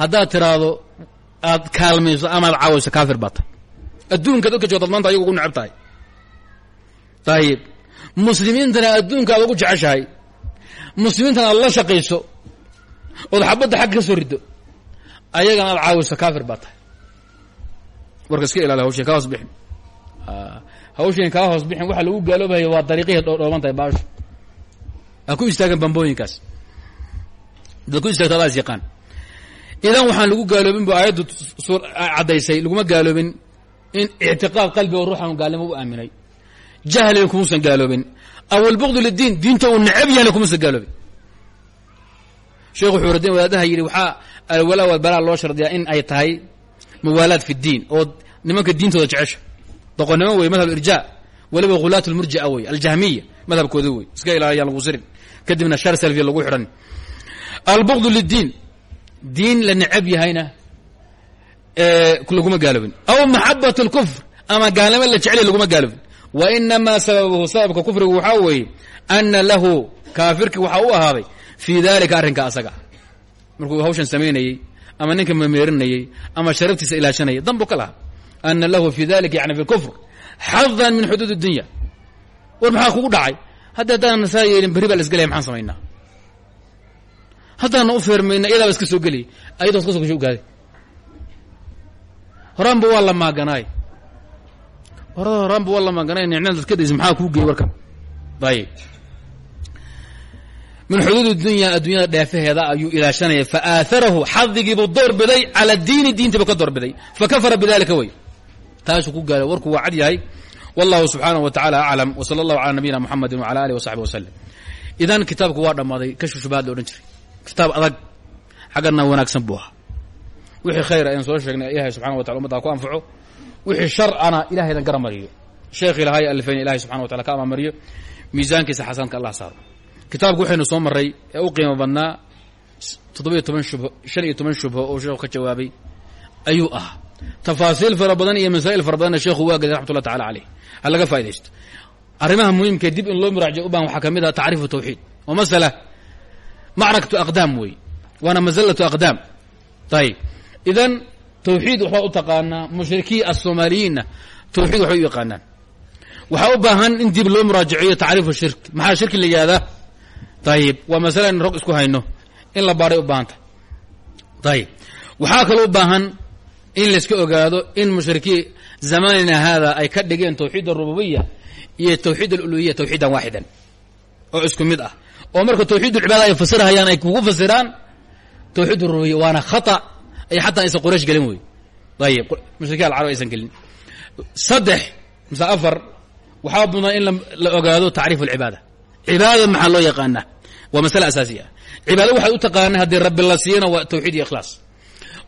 haddaad tiraahdo aad kaalmayso amaad caawayso kaafir baa tahay. Adduunka dadka joogtaad maanta ayagu ugu necab tahay. Ayib muslimiintana adduunka aad ugu jeceshahay. Muslimiintana aad la shaqayso ood xabadda xagga ka soo riddo ayagana aad caawiso kaafir baa tahay. Warka iska ilaali hawshan kaa hoos bixin hawshan kaa hoos bixin waxa lagu gaaloobaya waa dariiqihii dhooban tahay baashu. Istaagan bambooyinkaas. Dad ku istaagto adaas yaqaan. Idan waxaan lagu gaaloobin bu aayaddu caddaysay laguma gaaloobin in ictiqaad qalbiga ruuxan gaalnimo u aaminay. Jahliga kumuusan gaaloobin. Aw albugd liddiin diinta uu necab yahna kumuusan gaaloobin. Sheekhu xuuradin wadaadaha yidhi waxaa alwalaa walbalaa loo shardiyaa in ay tahay muwaalaad fi ddiin oo nimanka diintooda jecesha doqonnimo wey madhab irja. Weliba hulaat lmurjia wey aljahmiya madhabkooda wey iska ilaaliyaan lagu sirin. Kadibna shar salfiya lagu xidhan. Albugd liddiin. Diin la necab yahayna laguma gaaloobin. Aw maxabat اlkufr ama gaalnimo la jeclay laguma gaaloobin. Wa inamaa sababuhu sababka kufrigu waxaa weeye ana lahu kaafirki waxaa u ahaaday fii dalika arrinka asaga. Markuu hawshan samaynayey ama ninka mameerinayey ama sharaftiisa ilaashanayay dan buu ka lahaa ana lahu fi dalika yani fi kufr xadan min xuduud اdunya war maxaa kugu dhacay? Hadda haddaanan saa yeelin berri baa la isgelaya maxaan samaynaa haddaana u feermayna iyadaaba iska soo geliyay ayadoo iska so gasho ogaaday horaanba waa la maaganaay. Horada horaanba waa la maaganaay nicnada iska daysa maxaa kuu geeyey warkan? Ayib min xuduud dunya adduunyada dheefaheeda ayuu ilaashanaya fa aaharahu xadigiibuu door biday cala diini diintiibu ka door biday. Fa kafara bidalika wey taasuu ku gaala warku waa cad yahay. Wallahu subxaanahu wa tacala aclam w sala allahu cala nabiyina muxamedi wacala alih wasaxbi waslem idan kitaabku waa dhammaaday kashfu shubahaad la odhan jiray. Kitaab adag xaggana wanaagsan buu ahaa. Wixii khayr ayaan soo sheegnay ilahay subxana wa tala umaddaa ku anfaco. Wixii sharcana ilahaydan gara mariyo sheekh ilahay alifayna ilahay subxana wa tala ka amamariyo miisaankiisa xasanka allah saaro. Kitaabku waxaynu soo maray ee u qiimo badnaa shan iyo toban shubho oo sheekhu ka jawaabay ayuu ahaa tafaasiil fara badan iyo masaa'il fara badanna sheekhu waa gaday raxmatullah tacala caleyh ha laga dib in loo muraajayo u baahan waxaa ka mid ah tawxiid. Oo masala macrakatu aqdaam wey waana masalatu aqdaam. Ayib idan tawxiid waxbaa u taqaanaa mushrikii asoomaaliyiinna tawxiid waxbay u yaqaanaan. Waxaa u baahan in dib loo muraajaciyo tacriifu shirk. Maxaa shirki la yihahdaa ayib waa rog isku hayno in la baaray u baahanta ayib waxaa kaloo u baahan in layska ogaado in mushrikii zamanina haada ay ka dhigeen tawxiid arububiya iyo tawxiid aluluhiya tawxiidan waaxidan oo isku mid ah. Oo marka tawxiid ulcibaada ay fasirhayaan ay kugu fasiraan tawxiid arububiya waana khata ay xataa aysan quraysh gelin wey. Ayib mushrikiin alcarab aysan gelin. Saddex mise afar waxaa mudan in la ogaado tacriif alcibaada. Cibaadada maxaa loo yaqaanaa? Waa masale asaasi ah cibaado waxaad u taqaana haddii rabbi la siiyana waa tawxiid iyo ikhlaas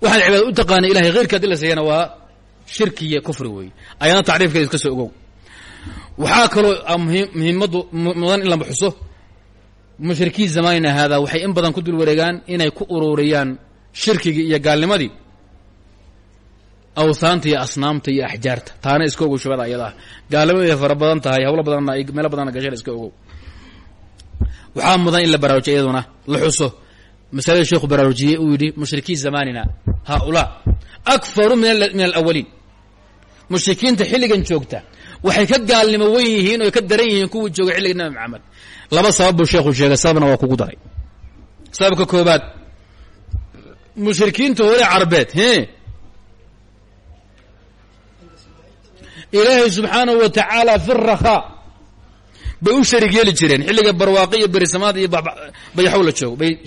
waxaad cibaada u taqaana ilahay khayrka haddii la waa shirki iyo kufri weeye ayana tacriifkeeda iska soo ogow. Waxaa kaloo muhiimadu mudan in la xuso mushrikiin zamanina haada waxay in badan ku dul wareegaan inay ku ururiyaan shirkigii iyo gaalnimadii. Awhaanta iyo asnaamta iyo axjaarta. Taana iska ogow shubada ayada ah gaalnimadii fara badan tahay hawlo badanna ay meelo badanna gasheen iska ogow. Waxaa mudan in la baraarujiya iyaduna la xuso masalada sheekhu baraarujiyey uu yidhi mushrikiin zamanina haaulaa akfaru min alawaliin mushrikiinta xilligan joogta waxay ka gaalnimo wen yihiin oy ka daran yihiin kuwii joogay xilliga nabi maxamed. Laba sabab buu sheekhu sheegay sababna waa kugu daray. Sababka koobaad mushrikiinta hore carbeed he? Ilaahay subxaanahu wa tacaala fi rakhaa bay u sharig yeeli jireen. Xilliga barwaaqi iyo berisamaad iyo bayaxow la joogo. Bay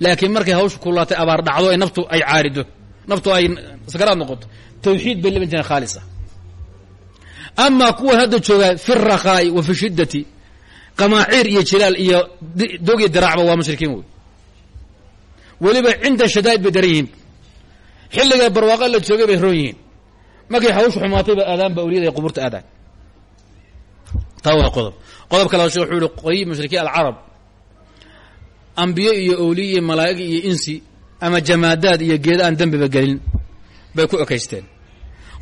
laakiin markay hawsha kulaatay abaar dhacdo ay naftu ay caarido. Naftu ay sakaraad noqoto. Tawxiid bay liban jireen khaalisa. Amaa kuwan hadda joogaa fi rakhaa'i wa fi shiddati qamaaciir iyo jilaal iyo dog iyo diraacba waa mushrikiin wey weliba cinda shadaa'id bay daran yihiin. Xilliga barwaaqa la joogay bay roon yihiin. Markay hawshu xumaatayba aadaanba awliyada ay aadaan taa waa qodob qodob kale shek wuxuu yihi qoyi mushrikiin alcarab. Ambiye iyo awliye iyo malaa'ig iyo insi ama jamaadaad iyo geeda aan dembiba gelin bay ku ekaysteen.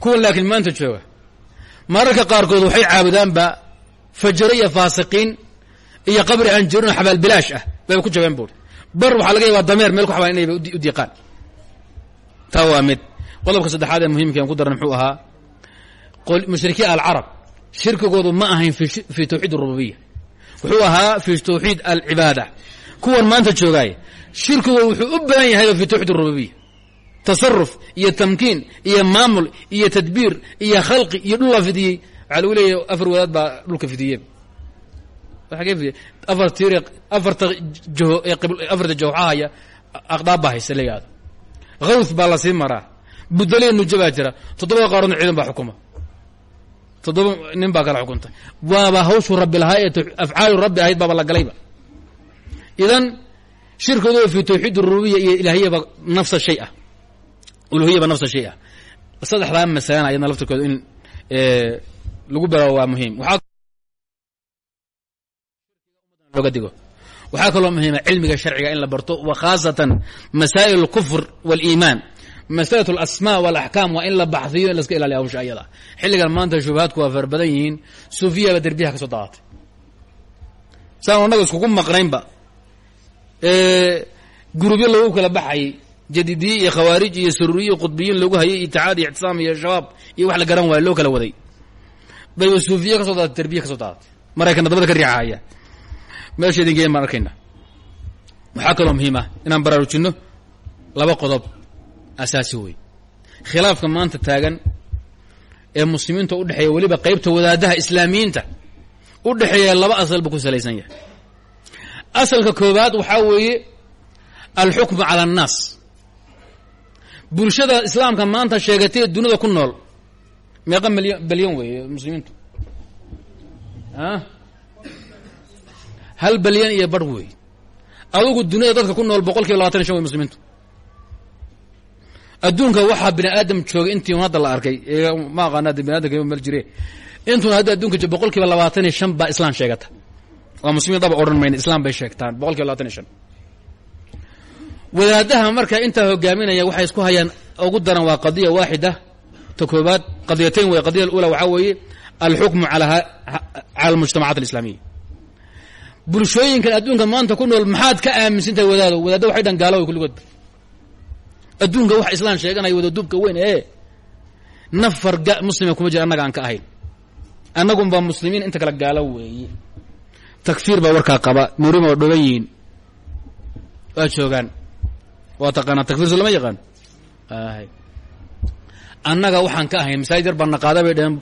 Kuwan laakiin maanta jooga mararka qaarkood waxay caabudaanba fajaro iyo faasiqiin iyo qabri aan jirin oo xabaal bilaash ah bayba ku jabeen buuri. Bar waxaa laga yaabaa dameer meel ku xabaan inayba u diiqaan. Taa waa mid. Qodobka saddexaad ee muhimka aan ku daran muxuu ahaa mushrikiin alcarab shirkigoodu ma ahayn fi tawxiid arububiya wuxuu ahaa fi tawxiid alcibaada kuwan maanta joogaay shirkigoodu wuxuu u badan yahayba fi tawxiid arububiya tasaruf iyo tamkiin iyo maamul iyo tadbiir iyo khalqi iyo dhul la fidiyey. Waxaa lagu leeyahy afar wadaad baa dhulka fidiyeen waagee fidiye afar tir afarta afarta jawxahaya aqdaab baa haysa layaado hawth baa la maraa. Budaliya nujo baa jira. Toddobada qaaroodna ciidan baa xukuma toddoba nin baa kala xukunta waaba hawshu rabbi lahaa ee afcaalu rabbi ahayd baaba la galayba. Idan shirkoodu fi tawxiid rububiya iyo ilaahiyaba nafsa shay ah uluhiyaba nafsa shay ah. Saddexdaa masalana ayadna laftirkooda in lagu baraawo waa muhiim. Looga digo. Waxaa kaloo muhiima cilmiga sharciga in la barto wa khaasatan masaa'il اlkufr wاliimaan masalat alasmaa walaxkaam waa in la baxdiyo in laska ilaaliya hawsha ayada. Xilligan maanta shubahaadku waa far badan yihiin suufiyaba derbiyaha ka soo daadatay saan annaga iskugu maqnaynba gurubyo lagu kala baxayay jadidiye iyo khawaarij iyo sururiye iyo qudbiyiin lagu hayay iticaad iyo ictisaam iyo shabaab iyo wax la garan waayo loo kala waday. Bayba suufiye ka soo daadatay derbiya ka soo daadatay maraykanna dabada ka riixahaya meesha idin geeyan baan arkayna muhiim ah inaan baraarujinno laba qodob asaasi wey khilaafka maanta taagan ee muslimiinta u dhexeeya weliba qaybta wadaadaha islaamiyiinta u dhexeeya laba asal buu ku salaysan yahay. Asalka koowaad waxaa weeye alxukmu cala annaas. Bulshada islaamka maanta sheegatay dunida ku nool. Meeqa milyan balyan weeye muslimiintu. A hal balyan iyo barh wey adugu duniyada dadka ku nool boqol kiiba labatan y shan wey muslimiintu adduunka waxaa bini aadam joogay intii hadda la arkay ma aqaana ad bini adamka meel jire intuuna hadda adduunka jo boqol labaatan iyo shan baa islam sheegata. Waa muslimiin daba odhan mayna islam bay sheegtaan boqol kiiba iyo shan. Wadaadaha marka intaa hogaaminaya waxay isku hayaan ugu daran waa qadiya waaxida ta koobaad qadiyatayn wey qadiya alula waxaa weeye alxukmu ala cala almujtamacaat alislaamiya. Bulshooyinkan adduunka maanta ku nool maxaad ka aaminsantahay wadaado? Wadaadda waxay dhan gaalo way kulligoodba adduunka wax islaan sheeganaya wada dubka weyn ee nafar ga muslima kuma jira annaga aan ka ahayn. Annagunbaa muslimiin inta kale gaalo weeye. Takfiir baa warkaa qaba nurima waa dhoban yihiin. Waa joogaan. Waa taqaanaa takfiir so lama yaqaan? Annaga waxaan ka ahayn masaajid yar baa naqaada bay dhaheen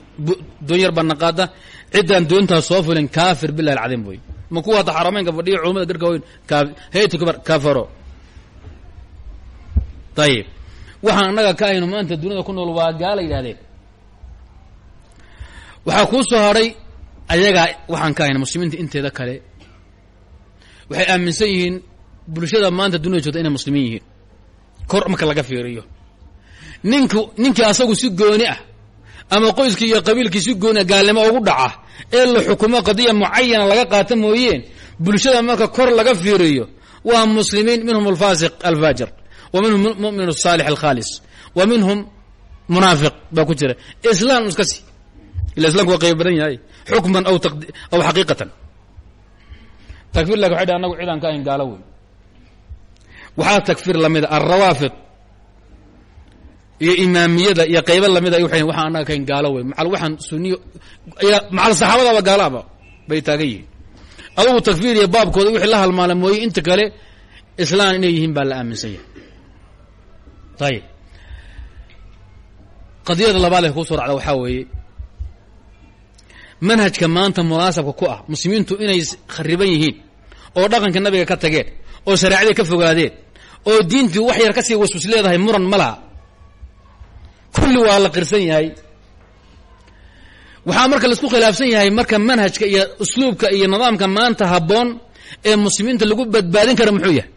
doon yar baa naqaada ciddaan soo fulin kaafir billahi alcadiim wey ma kuwa hadda xarameynka fadhiya culamada garka weyn heytu kabar kafaro ayib waxaan annaga ka ahayno maanta duniyada ku nool waa gaala yidhahdeen waxaa kuu soo hadhay ayagaa waxaan ka ahayna muslimiinta inteeda kale. Waxay aaminsan yihiin bulshada maanta duniyada joogta inay muslimiin yihiin. Kor marka laga fiiriyo. Ninku ninkii asagu si gooni ah ama qoyskii iyo qabiilkii si gooni ah gaalnimo ugu dhaca ee la xukumo qadiya mucayana laga qaata mooyeen bulshada marka kor laga fiiriyo waa muslimiin minhum alfaasiq alfaajir minhum mumin asaalix alkhaalis wa minhum munaafiq baa ku jira islam iska si ila islamku waa qayb badan yahay xukman aw aw xaqiiqatan takfir laki waxay dha anagu cidaan ka ahayn gaalo wey waxaa takfir lamida alrawaafid iyo imaamiyada iyo qaybo lamida ay waxay waxaan annaga kahayn gaalo wey macal waxaan suniyo macal saxaabadaba gaalaaba bay taagan yihiin adugu takfiir iyo baabkooda wixii la halmaala mooye inta kale islaan inay yihiin baa la aaminsan yahay ayib qadiyada labaad ee ku soo racda waxaa weeye manhajka maanta munaasabka ku ah muslimiintu inay khariban yihiin oo dhaqanka nabiga ka tageen oo shareecadii ka fogaadeen oo diintii wax yar ka sii waswas leedahay muran ma laha kulli waa la qirsan yahay waxaa marka la isku khilaafsan yahay marka manhajka iyo usluubka iyo nidaamka maanta habboon ee muslimiinta lagu badbaadin kara muxuu yahay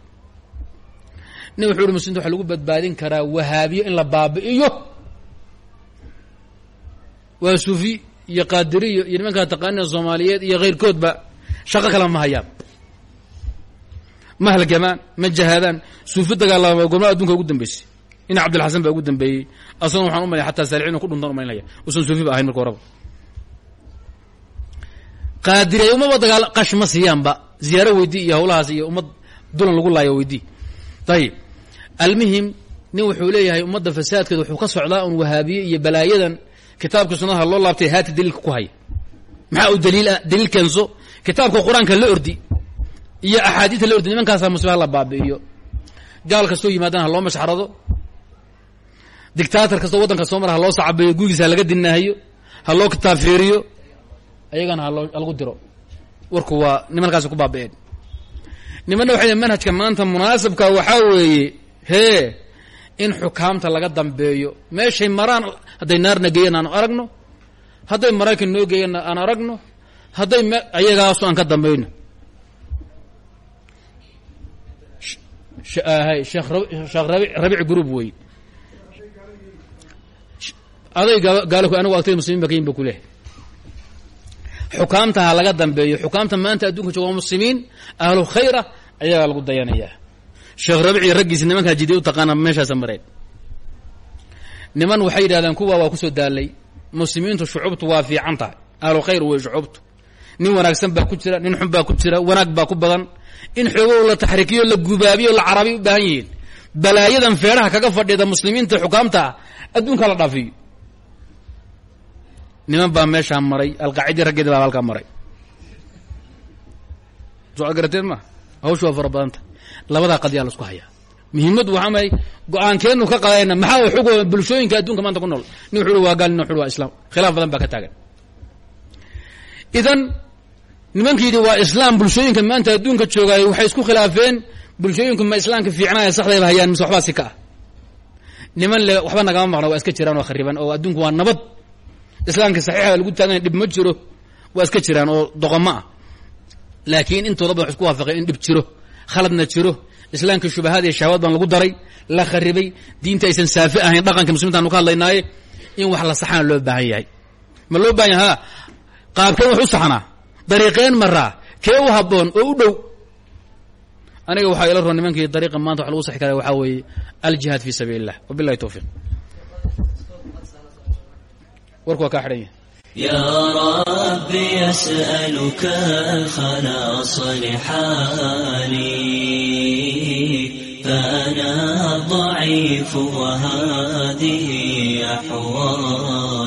nin wuxuu uhi muslimiinta waxa lagu badbaadin karaa wahaabiyo in la baabi'iyo. Waa suufi iyo qaadiriyo iyo nimankaa taqaanida soomaaliyeed iyo keyrkoodba shaqo kale ma hayaan. Ma halgamaan ma jahaadaan. Suufi dagaalama gobnada adunka ugu dambeysay. Ina cabdilxasan baa ugu dambeeyey. Asagona waxaan u malaya xataa saalixiin ku dhuntan umalinaya usan suufiba ahayn marka horaba qaadiriya umaba dagaal qash ma siiyaanba ziyaaro weydii iyo hawlahaas iyo ummad dulan lagu laayo weydii. Ayib almuhim nin wuxuu leeyahay ummadda fasaadkeeda wuxuu ka socdaa un wahaabiye iyo balaayadan kitaabka sunadaha loo laabtay haati daliilka ku haya. Maxaa u daliil ah daliil keenso? Kitaabka qur'aanka la ordi iyo axaadiista la ordi nimankaasaa muslim ha la baabi'iyo. Gaal kastoo yimaadana ha loo mashxarado dictaator kastoo waddanka soo mara ha loo sacabeeyo gurigiisa ha laga dinaahiyo ha loo kitaab fiiriyo ayagana haloo halagu diro. Warku waa nimankaasi ku baabi'een. Nimanna waxay manhajka maanta munaasabka waxaa weeye hee in xukaamta laga dambeeyo. Meeshay maraan hadday naarna geeyaan aan aragno? Hadday maraykan noo geeyaan aan aragno? Hadday m ayagaaso aan ka dambayno. Hay sheekh sheekh rabi rabic group wey. Aday gaalo anigu agtay muslimiin ba kayin ba kuleh xukaamta laga dambeeyo. Xukaamta maanta adduunka jooga waa muslimiin. Ahlu khayra ayagaa lagu dayanayaa sheekh rabici raggiisi nimankaa jidiya u taqaana meeshaasa mareen niman waxay yidhahdeen kuwa waa ku soo daalay. Muslimiintu shucubtu waa fiican tahay. Ahlu khayr wey shucubtu. Nin wanaagsan baa ku jira nin xun baa ku jira wanaag baa ku badan. In xoogow la taxriikiyo la gubaabiyo la carabiy u baahan yihiin. Balaayadan feedhaha kaga fadhida muslimiinta xukaamta ah adduunka la dhaafiyo. Niman baa meeshaa maray alqaacidii raggeeda baa halkaa maray. Soo garateed ma? Hawshu waa fara badanta labadaa qadiyaa la isku hayaa muhiimaddu waxaa may go'aankeenu ka qadayna maxaa xugo bulshooyinka adduunka maanta ku nool? Nin wuxu waa gaal nin wuxu waa islaam. Khilaaf badan baa ka taagan. Idan nimanki yidhi waa islaam bulshooyinka maanta adduunka joogaay waxay isku khilaafeen bulshooyinku ma islaamka fiicnaaya saxdayba hayaan mise waxbaa si ka ah. Niman le waxba nagama maqna waa iska jiraan oo khariban oo adduunku waa nabad. Islaamka saxiixada lagu taaganya dhib ma jiro waa iska jiraan oo doqomo ah. Laakiin intooda wax isku waafaqeen in dhib jiro khaladna jiro islaamka shubahaad iyo shahwaad baan lagu daray la kharibay diinta aysan saafi ahayn dhaqanka muslimiinta anu ka hadlaynaaye in wax la saxana loo baahan yahay. Ma loo baahan yahay? Ha qaabkeen wax u saxnaa dariiqeen maraa kee u habboon oo u dhow? Aniga waxaa ila roon nimankii dariiqa maanta wax lagu saxi kara waxaa weeye aljihaad fi sabiili illah wabillahi towfiiq warku waa kaa xidhan yahay يا ربي أسألك الخلاص لحالي فأنا ضعيف وهذه أحوالي